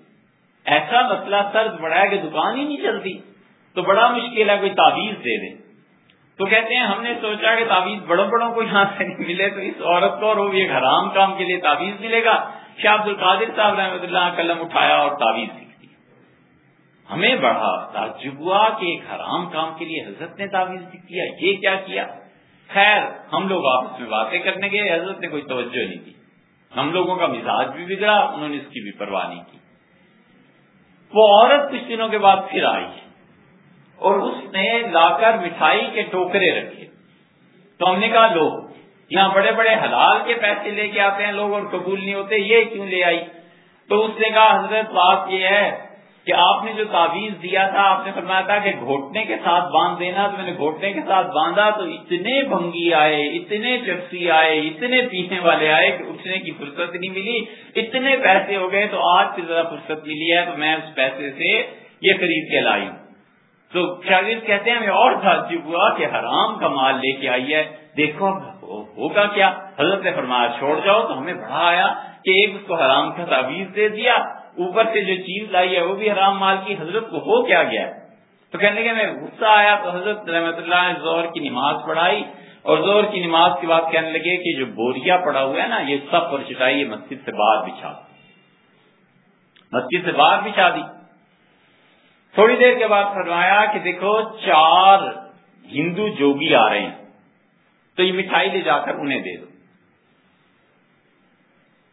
ایسا مسئلہ سرد بڑا ہے کہ دکان ہی نہیں چلتی۔ تو بڑا مشکل ہے کوئی تعویذ دے دے۔ تو کہتے ہیں، ہم نے سوچا کہ تعویذ بڑوں بڑوں کو یہاں سے نہیں ملے تو اس عورت کو اور وہ ایک حرام کام کے لیے تعویذ ملے گا۔ شاہ عبد القادر صاحب رحمۃ اللہ قلم اٹھایا اور تعویذ سیکھ دی۔ ہمیں بڑا تعجب ہوا کہ ایک حرام کام کے لیے حضرت نے تعویذ سیکھ دیا، یہ کیا کیا؟ خیر، ہم لوگ آپس میں باتیں کرنے گئے، حضرت نے کوئی توجہ نہیں کی۔ ہم لوگوں کا مزاج بھی بگڑا، انہوں نے اس کی بھی پرواہ نہیں کی۔ وہ عورت کچھ دنوں کے بعد پھر آئی اور اس نے لا کر مٹھائی کے ٹوکرے رکھے۔ تو ہم نے کہا، لو یہاں بڑے بڑے حلال کے پیسے لے کے آتے ہیں، لوگ اور قبول نہیں ہوتے، یہ کیوں لے آئی؟ تو اس نے کہا، حضرت، بات یہ ہے کہ آپ نے جو تعویذ دیا تھا، آپ نے فرمایا تھا کہ گھوٹنے کے ساتھ باندھ دینا، تو میں نے گھوٹنے کے ساتھ باندھا، تو اتنے بھنگی آئے، اتنے چپسی آئے، اتنے پینے والے آئے کہ اٹھنے کی فرصت نہیں ملی۔ اتنے پیسے ہو گئے تو آج سے ذرا فرصت ملی ہے، تو میں اس پیسے سے یہ خرید کے لائی تو شاگرد کہتے ہیں، ہمیں اور تعجب ہوا کہ حرام کا مال لے کے آئی ہے۔ دیکھو ہوگا کیا؟ حضرت نے فرمایا، چھوڑ جاؤ تو ہمیں بڑا آیا کہ ایک اس کو حرام کا تعویذ دے دیا، اوپر سے جو چیز لائی ہے وہ بھی حرام مال کی، حضرت کو ہو کیا گیا؟ تو کہنے کے میں غصہ آیا تو حضرت رحمت اللہ نے زور کی نماز پڑھائی اور زور کی نماز کے بعد کہنے لگے کہ جو بوریا پڑا ہوا ہے نا، یہ سب پر چٹائی مسجد سے باہر بچھا مسجد سے باہر بھی شادی تھوڑی دیر کے بعد فرمایا کہ دیکھو، چار ہندو جوگی آ رہے ہیں۔ تو یہ مٹھائی لے جا کر انہیں دے دو۔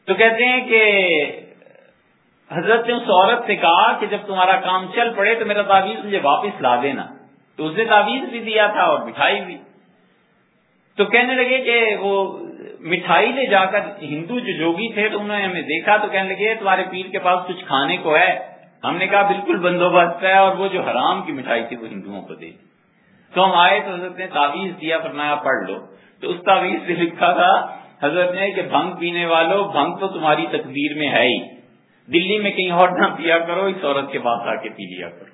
تو کہتے ہیں کہ حضرت نے اس عورت سے کہا کہ جب تمہارا کام چل پڑے تو میرا تعویذ مجھے واپس لا دینا۔ تو اس نے تعویذ بھی دیا تھا اور مٹھائی بھی۔ تو کہنے لگے کہ وہ مٹھائی لے جا کر ہندو جو جوگی تھے تو انہوں نے ہمیں دیکھا تو کہنے لگے، تمہارے پیر کے پاس کچھ کھانے کو ہے۔ ہم نے کہا، بالکل بندوبست ہے اور وہ جو حرام کی مٹھائی تھی وہ ہندوؤں کو دے۔ دی تو ہم آئے تو حضرت نے تعویذ دیا، فرمایا پڑھ لو۔ تو اس تعویذ سے لکھا تھا، حضرت نے کہ بھنگ پینے والوں بھنگ تو تمہاری تقدیر میں ہے ہی۔ دلی میں کہیں اور نہ پیا کرو، اس عورت کے پاس آ کے پی لیا کرو۔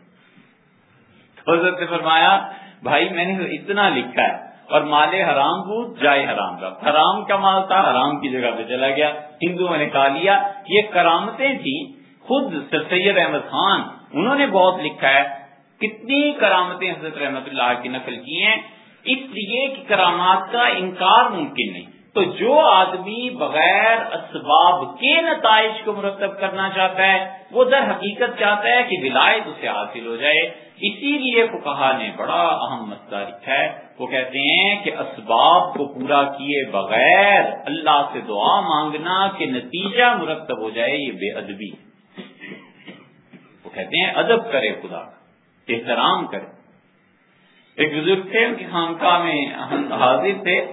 حضرت نے فرمایا، بھائی میں نے اتنا لکھا ہے، اور مال حرام کو جائے حرام کا۔ حرام کا مال تھا، حرام کی جگہ پہ چلا گیا۔ ہندوؤں نے کہا لیا، یہ کرامتیں تھیں۔ خود سید احمد خان، انہوں نے بہت لکھا ہے۔ کتنی کرامتیں حضرت رحمت اللہ کی نقل کی ہیں، اس لیے کہ کرامات کا انکار ممکن نہیں۔ تو جو آدمی بغیر اسباب کے نتائج کو مرتب کرنا چاہتا ہے، وہ در حقیقت چاہتا ہے کہ ولایت اسے حاصل ہو جائے۔ اسی لیے کہا نے بڑا اہم مسئلہ لکھا ہے۔ وہ کہتے ہیں کہ اسباب کو پورا کیے بغیر اللہ سے دعا مانگنا کہ نتیجہ مرتب ہو جائے، یہ بے ادبی۔ وہ کہتے ہیں، ادب کرے خدا۔ احترام کرے۔ ایک بزرگ تھے، ان کی خانقاہ میں حاضر تھے۔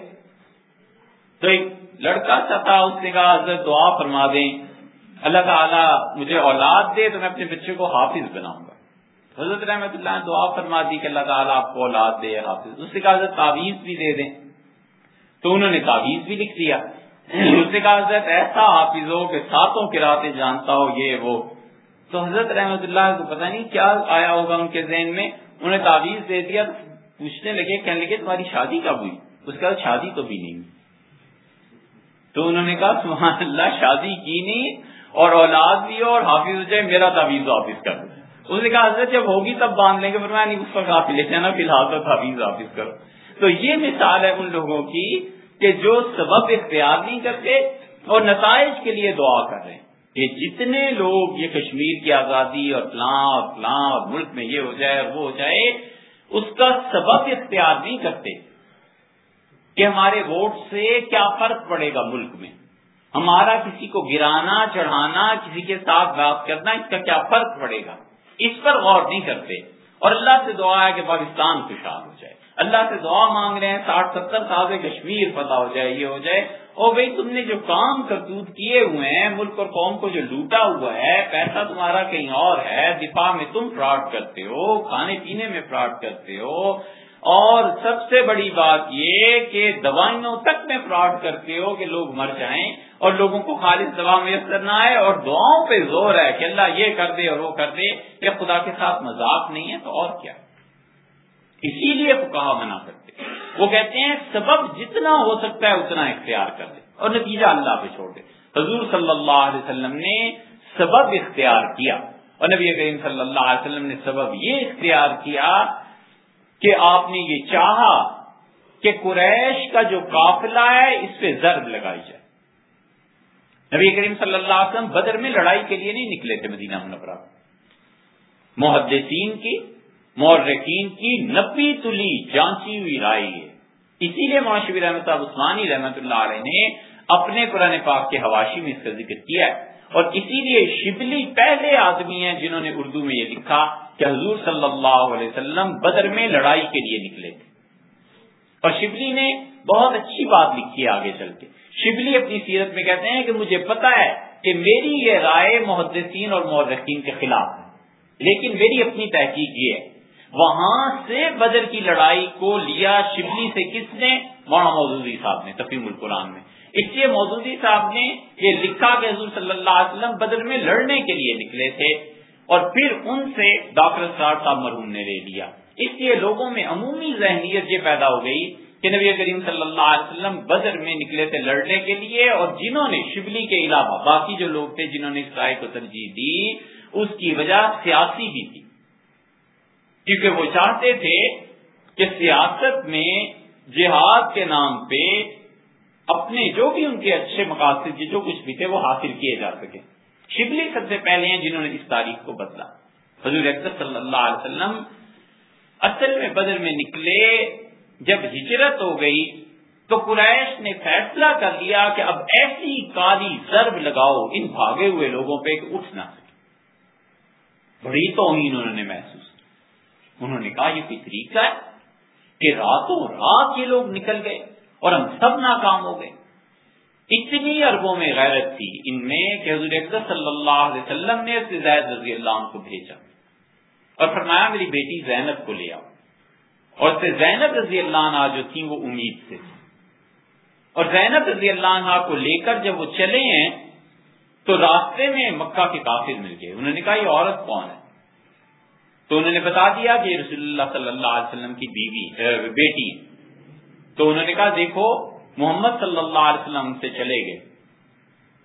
تو ایک لڑکا سا تھا، اس نے کہا، حضرت دعا فرما دیں۔ اللہ تعالیٰ مجھے اولاد دے، تو میں اپنے بچے کو حافظ بناؤں گا۔ حضرت رحمت اللہ نے دعا فرما دی کہ اللہ تعالیٰ آپ کو اولاد دے، حافظ۔ اس نے کہا، حضرت تعویذ بھی دے دیں۔ تو انہوں نے تعویذ بھی لکھ دیا۔ اس نے کہا، حضرت ایسا حافظ ہو کہ ساتوں کے راتے جانتا ہو، یہ وہ تو حضرت رحمت اللہ کو پتہ نہیں کیا آیا ہوگا ان کے ذہن میں؟ انہیں تعویذ دے دیا، پوچھنے لگے کہنے لگے، تمہاری شادی کب ہوئی؟ اس کے بعد شادی تو بھی نہیں تو انہوں نے کہا، سبحان اللہ، شادی کی نہیں، اور اولاد بھی ہو اور حافظ ہو جائے میرا تعویذ حافظ کر اس نے کہا، حضرت، جب ہوگی تب باندھ لیں گے، پر میں نہیں اس وقت آپ لے جانا، فی الحال تو تعویذ حافظ کرو۔ تو یہ مثال ہے ان لوگوں کی کہ جو سبب اختیار نہیں کرتے اور نتائج کے لیے دعا کر رہے ہیں۔ یہ جتنے لوگ یہ کشمیر کی آزادی اور فلاں اور فلاں اور ملک میں یہ ہو جائے اور وہ ہو جائے، اس کا سبب اختیار نہیں کرتے کہ ہمارے ووٹ سے کیا فرق پڑے گا ملک میں۔ ہمارا کسی کو گرانا، چڑھانا، کسی کے ساتھ بات کرنا، اس کا کیا فرق پڑے گا؟ اس پر غور نہیں کرتے۔ اور اللہ سے دعا ہے کہ پاکستان خوشحال ہو جائے۔ اللہ سے دعا مانگ رہے ہیں، ساٹھ ستر سال سے کشمیر پتا ہو جائے، یہ ہو جائے۔ اور بھائی تم نے جو کام کرتوت کیے ہوئے ہیں، ملک اور قوم کو جو لوٹا ہوا ہے، پیسہ تمہارا کہیں اور ہے، دفاع میں تم فراڈ کرتے ہو، کھانے پینے میں فراڈ کرتے ہو۔ اور سب سے بڑی بات یہ کہ دوائیوں تک میں فراڈ کرتے ہو کہ لوگ مر جائیں اور لوگوں کو خالص دوا میسر نہ آئے۔ اور دعاؤں پہ زور ہے کہ اللہ یہ کر دے اور وہ کر دے یہ خدا کے ساتھ مذاق نہیں ہے تو اور کیا؟ اسی لیے کہا منع کرتے وہ کہتے ہیں سبب جتنا ہو سکتا ہے اتنا اختیار کر دے۔ اور نتیجہ اللہ پہ چھوڑ دے۔ حضور صلی اللہ علیہ وسلم نے سبب اختیار کیا۔ اور نبی کریم صلی اللہ علیہ وسلم نے سبب یہ اختیار کیا کہ آپ نے یہ چاہا کہ قریش کا جو قافلہ ہے اس پہ ضرب لگائی جائے۔ نبی کریم صلی اللہ علیہ وسلم بدر میں لڑائی کے لیے نہیں نکلے تھے مدینہ منورہ۔ محدثین کی مورکین کی نبی تلی جانچی ہوئی رائے ہے اسی لیے معاشی رحمت عثمانی رحمت اللہ علیہ نے اپنے قرآن پاک کے حواشی میں اس کا ذکر کیا ہے۔ اور اسی لیے شبلی پہلے آدمی ہیں جنہوں نے اردو میں یہ لکھا کہ حضور صلی اللہ علیہ وسلم بدر میں لڑائی کے لیے نکلے تھے۔ اور شبلی نے بہت اچھی بات لکھی ہے آگے چل کے۔ شبلی اپنی سیرت میں کہتے ہیں کہ مجھے پتا ہے کہ میری یہ رائے محدثین اور مورخین کے خلاف ہے، لیکن میری اپنی تحقیق یہ ہے وہاں سے بدر کی لڑائی کو لیا شبلی سے کس نے؟ مولانا مودودی صاحب نے، تفیم القرآن میں۔ اس لیے مودودی صاحب نے یہ لکھا کہ حضور صلی اللہ علیہ وسلم بدر میں لڑنے کے لیے نکلے تھے اور پھر ان سے ڈاکٹر سراج صاحب مرحوم نے لے لیا۔ اس لیے لوگوں میں عمومی ذہنیت یہ پیدا ہو گئی کہ نبی کریم صلی اللہ علیہ وسلم بدر میں نکلے تھے لڑنے کے لیے اور جنہوں نے شبلی کے علاوہ باقی جو لوگ تھے جنہوں نے اس رائے کو ترجیح دی، اس کی وجہ سیاسی بھی تھی۔ کیونکہ وہ چاہتے تھے کہ سیاست میں جہاد کے نام پہ اپنے جو بھی ان کے اچھے مقاصد جو کچھ بھی تھے وہ حاصل کیے جا سکے شبلی سب سے پہلے ہیں جنہوں نے اس تاریخ کو بدلا۔ حضور اکثر صلی اللہ علیہ وسلم اصل میں بدر میں نکلے، جب ہجرت ہو گئی تو قریش نے فیصلہ کر لیا کہ اب ایسی کالی ضرب لگاؤ ان بھاگے ہوئے لوگوں پہ کہ اٹھ نہ سکے۔ بڑی توہین انہوں نے محسوس انہوں نے کہا، یہ کوئی طریقہ ہے کہ راتوں رات یہ لوگ نکل گئے اور ہم سب ناکام ہو گئے۔ اتنی اربوں میں غیرت تھی۔ ان میں کہ حضور صلی اللہ علیہ وسلم نے زید رضی اللہ عنہ کو بھیجا اور فرمایا، میری بیٹی زینب کو لے آؤ۔ اور سے زینب رضی اللہ عنہ جو تھی وہ امید سے تھی اور زینب رضی اللہ عنہ کو لے کر جب وہ چلے ہیں تو راستے میں مکہ کے کافر مل گئے۔ انہوں نے کہا، یہ عورت کون ہے؟ تو انہوں نے بتا دیا کہ رسول اللہ صلی اللہ علیہ وسلم کی بیوی بیٹی تو انہوں نے کہا، دیکھو، محمد صلی اللہ علیہ وسلم سے چلے گئے۔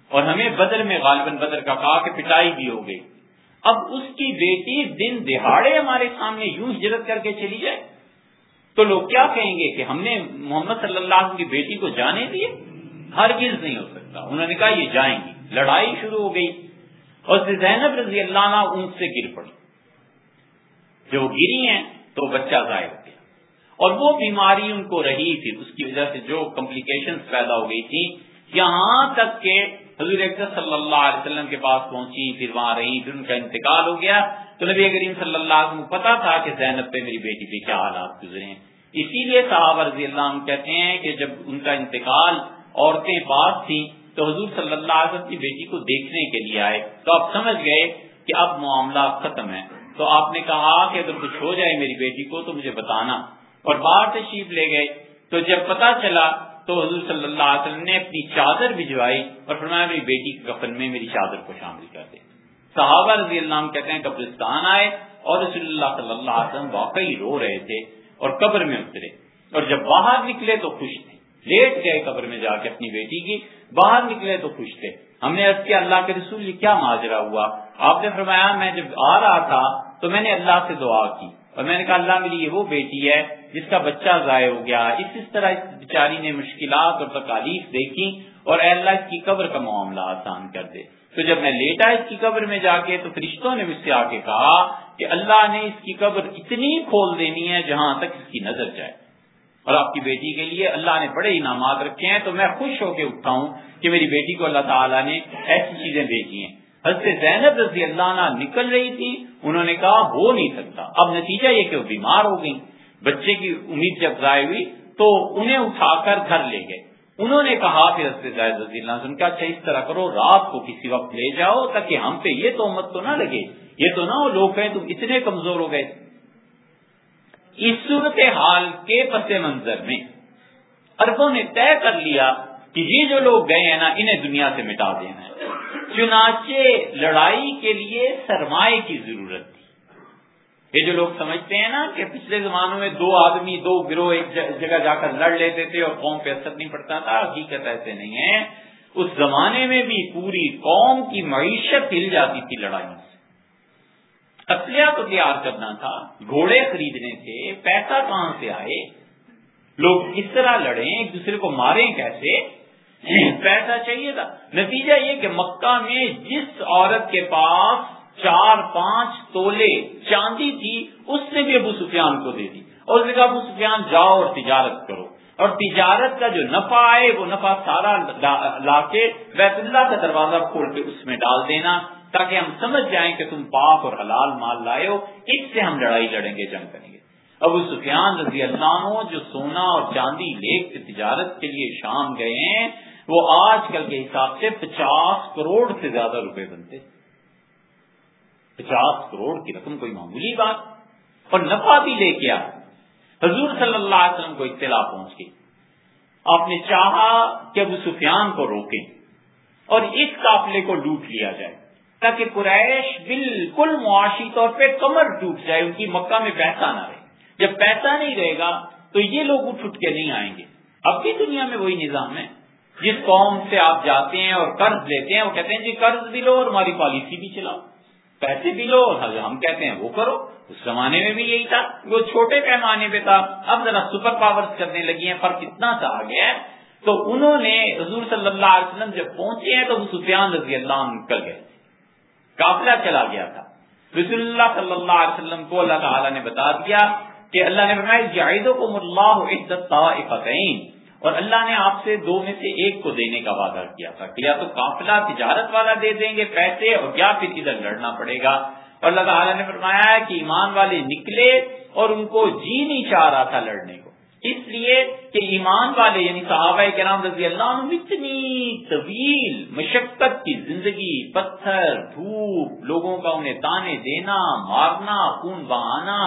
اور ہمیں بدر میں غالباً بدر کا کہا کہ پٹائی بھی ہو گئی۔ اب اس کی بیٹی دن دہاڑے ہمارے سامنے یوں ہجرت کر کے چلی جائے۔ تو لوگ کیا کہیں گے کہ ہم نے محمد صلی اللہ علیہ وسلم کی بیٹی کو جانے دیے؟ ہرگز نہیں ہو سکتا۔ انہوں نے کہا، یہ جائیں گی۔ لڑائی شروع ہو گئی۔ اور زینب رضی اللہ عنہ اونٹ سے گر پڑی جو گری ہیں تو بچہ ضائع ہو گیا۔ اور وہ بیماری ان کو رہی تھی، اس کی وجہ سے جو کمپلیکیشن پیدا ہو گئی تھی یہاں تک کہ حضور صلی اللہ علیہ وسلم کے پاس پہنچی، پھر وہاں رہی، پھر ان کا انتقال ہو گیا۔ تو نبی کریم صلی اللہ علیہ وسلم کو پتا تھا کہ زینب پہ میری بیٹی پہ کیا حالات گزرے ہیں۔ اسی لیے صحابہ رضی اللہ عنہ کہتے ہیں کہ جب ان کا انتقال عورتیں پاس تھیں، تو حضور صلی اللہ علیہ وسلم کی بیٹی کو دیکھنے کے لیے آئے۔ تو آپ سمجھ گئے کہ اب معاملہ ختم ہے۔ تو آپ نے کہا کہ اگر کچھ ہو جائے میری بیٹی کو تو مجھے بتانا۔ اور باہر تشریف لے گئے۔ تو جب پتا چلا تو حضور صلی اللہ علیہ وسلم نے اپنی چادر بھجوائی اور فرمایا، میری بیٹی کے کفن میں میری چادر کو شامل کر دے۔ صحابہ رضی اللہ عنہ کہتے ہیں، قبرستان آئے اور رسول اللہ صلی اللہ علیہ وسلم واقعی رو رہے تھے اور قبر میں اترے۔ اور جب باہر نکلے تو خوش تھے لیٹ گئے قبر میں جا کے اپنی بیٹی کی، باہر نکلے تو خوش تھے۔ ہم نے کیا، اللہ کے رسول یہ کیا ماجرا ہوا؟ آپ نے فرمایا، میں جب آ رہا تھا تو میں نے اللہ سے دعا کی۔ اور میں نے کہا، اللہ میری یہ وہ بیٹی ہے جس کا بچہ ضائع ہو گیا۔ اس اس طرح اس بیچاری نے مشکلات اور تکالیف دیکھی اور اے اللہ، اس کی قبر کا معاملہ آسان کر دے۔ تو جب میں لیٹا اس کی قبر میں جا کے تو فرشتوں نے مجھ سے آ کے کہا کہ اللہ نے اس کی قبر اتنی کھول دینی ہے جہاں تک اس کی نظر جائے۔ اور آپ کی بیٹی کے لیے اللہ نے بڑے انعامات رکھے ہیں، تو میں خوش ہو کے اٹھتا ہوں کہ میری بیٹی کو اللہ تعالیٰ نے ایسی چیزیں بھیجی ہیں۔ حضرت زینب رضی اللہ عنہ نکل رہی تھی، انہوں نے کہا، ہو نہیں سکتا۔ اب نتیجہ یہ کہ وہ بیمار ہو گئی بچے کی امید جب ضائع ہوئی، تو انہیں اٹھا کر گھر لے گئے۔ انہوں نے کہا کہ حضرت زید رضی اللہ عنہ اچھا اس طرح کرو، رات کو کسی وقت لے جاؤ تاکہ ہم پہ یہ تو امت تو نہ لگے۔ یہ تو نہ ہو، لوگ ہیں تم اتنے کمزور ہو گئے۔ اس صورت حال کے پس منظر میں اربوں نے طے کر لیا کہ یہ جو لوگ گئے ہیں نا، انہیں دنیا سے مٹا دینا ہے۔ چنانچہ لڑائی کے لیے سرمایہ کی ضرورت تھی۔ یہ جو لوگ سمجھتے ہیں نا کہ پچھلے زمانوں میں دو آدمی، دو گروہ ایک جگہ جا کر لڑ لیتے تھے اور قوم پہ اثر نہیں پڑتا تھا، حقیقت ایسے نہیں ہے۔ اس زمانے میں بھی پوری قوم کی معیشت ہل جاتی تھی لڑائیوں سے اسلحہ تو تیار کرنا تھا، گھوڑے خریدنے تھے پیسہ کہاں سے آئے؟ لوگ کس طرح لڑیں، ایک دوسرے کو ماریں کیسے؟ پیسہ چاہیے تھا۔ نتیجہ یہ کہ مکہ میں جس عورت کے پاس چار پانچ تولے چاندی تھی، اس نے بھی ابو سفیان کو دے دی۔ اور اس نے کہا، ابو سفیان، جاؤ اور تجارت کرو۔ اور تجارت کا جو نفع آئے، وہ نفع سارا لا کے بیت اللہ کا دروازہ کھول کے اس میں ڈال دینا۔ تاکہ ہم سمجھ جائیں کہ تم پاک اور حلال مال لائے ہو، اس سے ہم لڑائی لڑیں گے، جنگ کریں گے۔ ابو سفیان رضی اللہ عنہ جو سونا اور چاندی لے کے تجارت کے لیے شام گئے ہیں، وہ آج کل کے حساب سے پچاس کروڑ سے زیادہ روپے بنتے پچاس کروڑ کی رقم کوئی معمولی بات۔ اور نفع بھی لے کے آ حضور صلی اللہ علیہ وسلم کو اطلاع پہنچ گئی۔ آپ نے چاہا کہ ابو سفیان کو روکیں اور اس قافلے کو لوٹ لیا جائے۔ تاکہ قریش بالکل معاشی طور پہ کمر ٹوٹ جائے، ان کی مکہ میں پیسہ نہ رہے۔ جب پیسہ نہیں رہے گا تو یہ لوگ اٹھ اٹھ کے نہیں آئیں گے۔ اب بھی دنیا میں وہی نظام ہے۔ جس قوم سے آپ جاتے ہیں اور قرض لیتے ہیں، وہ کہتے ہیں جی قرض بھی لو اور ہماری پالیسی بھی چلاؤ۔ پیسے بھی لو اور ہم کہتے ہیں، وہ کرو۔ اس زمانے میں بھی یہی تھا۔ وہ چھوٹے پیمانے پہ تھا۔ اب ذرا سپر پاور کرنے لگی ہیں، فرق اتنا سا آ گیا ہے۔ تو انہوں نے حضور صلی اللہ علیہ وسلم جب پہنچے ہیں تو وہ سفیان رضی اللہ عنہ نکل گئے۔ کافلا چلا گیا تھا۔ رسول اللہ صلی اللہ علیہ وسلم کو اللہ تعالیٰ نے بتا دیا کہ اللہ نے فرمایا کو اللہ اور اللہ نے آپ سے دو میں سے ایک کو دینے کا وعدہ کیا تھا کہ یا تو قافلہ تجارت والا دے دیں گے پیسے اور کیا پھر ادھر لڑنا پڑے گا۔ اور اللہ تعالیٰ نے فرمایا کہ ایمان والے نکلے اور ان کو جی نہیں چاہ رہا تھا لڑنے کو۔ اس لیے کہ ایمان والے یعنی صحابہ کے رضی اللہ عنہ اتنی طویل مشقت کی زندگی، پتھر، دھوپ، لوگوں کا انہیں تانے دینا، مارنا، خون بہانا،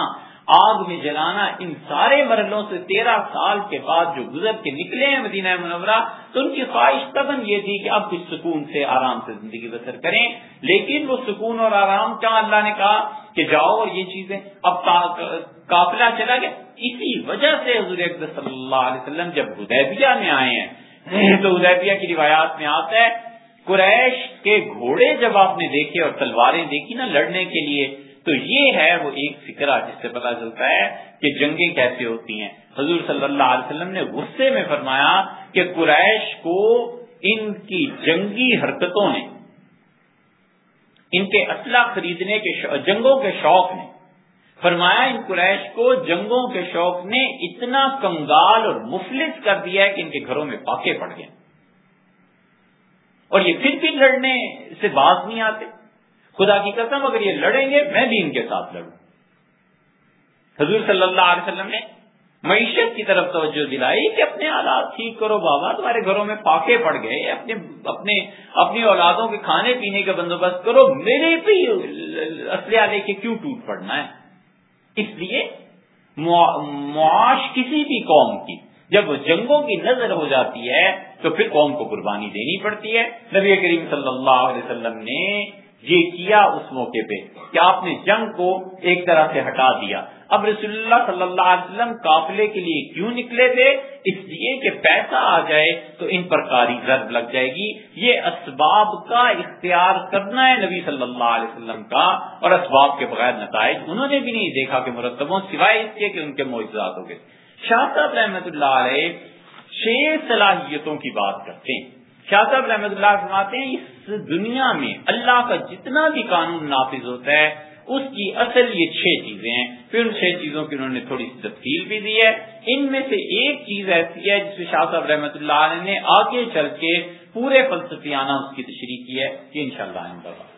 آگ میں جلانا، ان سارے مرحلوں سے تیرہ سال کے بعد جو گزر کے نکلے ہیں مدینہ منورہ، تو ان کی خواہش تبن یہ تھی کہ اب کچھ سکون سے آرام سے زندگی بسر کریں۔ لیکن وہ سکون اور آرام، کیا اللہ نے کہا کہ جاؤ اور یہ چیزیں، اب قافلہ چلا گیا۔ اسی وجہ سے حضور صلی اللہ علیہ وسلم جب ہدیبیہ میں آئے ہیں، تو ہدیبیہ کی روایات میں آتا ہے، قریش کے گھوڑے جب آپ نے دیکھے اور تلواریں دیکھی نا لڑنے کے لیے، تو یہ ہے وہ ایک فکرہ جس سے پتا چلتا ہے کہ جنگیں کیسے ہوتی ہیں۔ حضور صلی اللہ علیہ وسلم نے غصے میں فرمایا کہ قریش کو ان کی جنگی حرکتوں نے، ان کے اسلحہ خریدنے کے جنگوں کے شوق نے فرمایا ان قریش کو جنگوں کے شوق نے اتنا کنگال اور مفلس کر دیا ہے کہ ان کے گھروں میں پاکے پڑ گئے۔ اور یہ پھر بھی لڑنے سے باز نہیں آتے۔ خدا کی قسم اگر یہ لڑیں گے، میں بھی ان کے ساتھ لڑوں۔ حضور صلی اللہ علیہ وسلم نے معیشت کی طرف توجہ دلائی کہ اپنے حالات ٹھیک کرو، بابا، تمہارے گھروں میں پاکے پڑ گئے، اپنے اپنے، اپنی اولادوں کے کھانے پینے کا بندوبست کرو، میرے پہ اسلحہ لے کے کیوں ٹوٹ پڑنا ہے؟ اس لیے معاش کسی بھی قوم کی جب جنگوں کی نظر ہو جاتی ہے تو پھر قوم کو قربانی دینی پڑتی ہے۔ نبی کریم صلی اللہ علیہ وسلم نے یہ کیا اس موقع پہ کہ آپ نے جنگ کو ایک طرح سے ہٹا دیا۔ اب رسول اللہ صلی اللہ علیہ وسلم قافلے کے لیے کیوں نکلے تھے؟ اس لیے کہ پیسہ آ جائے تو ان پر کاری ضرب لگ جائے گی۔ یہ اسباب کا اختیار کرنا ہے نبی صلی اللہ علیہ وسلم کا، اور اسباب کے بغیر نتائج انہوں نے بھی نہیں دیکھا کہ مرتبوں سوائے اس کے کہ ان کے معجزات ہو گئے۔ شاہ صاحب رحمت اللہ علیہ چھ صلاحیتوں کی بات کرتے ہیں۔ شاہ صاحب رحمت اللہ فرماتے ہیں، اس دنیا میں اللہ کا جتنا بھی قانون نافذ ہوتا ہے اس کی اصل یہ چھ چیزیں ہیں۔ پھر ان چھ چیزوں کی انہوں نے تھوڑی سی تفصیل بھی دی ہے۔ ان میں سے ایک چیز ایسی ہے جس میں شاہ صاحب رحمۃ اللہ علیہ نے آگے چل کے پورے فلسفیانہ اس کی تشریح کی ہے کہ ان شاء اللہ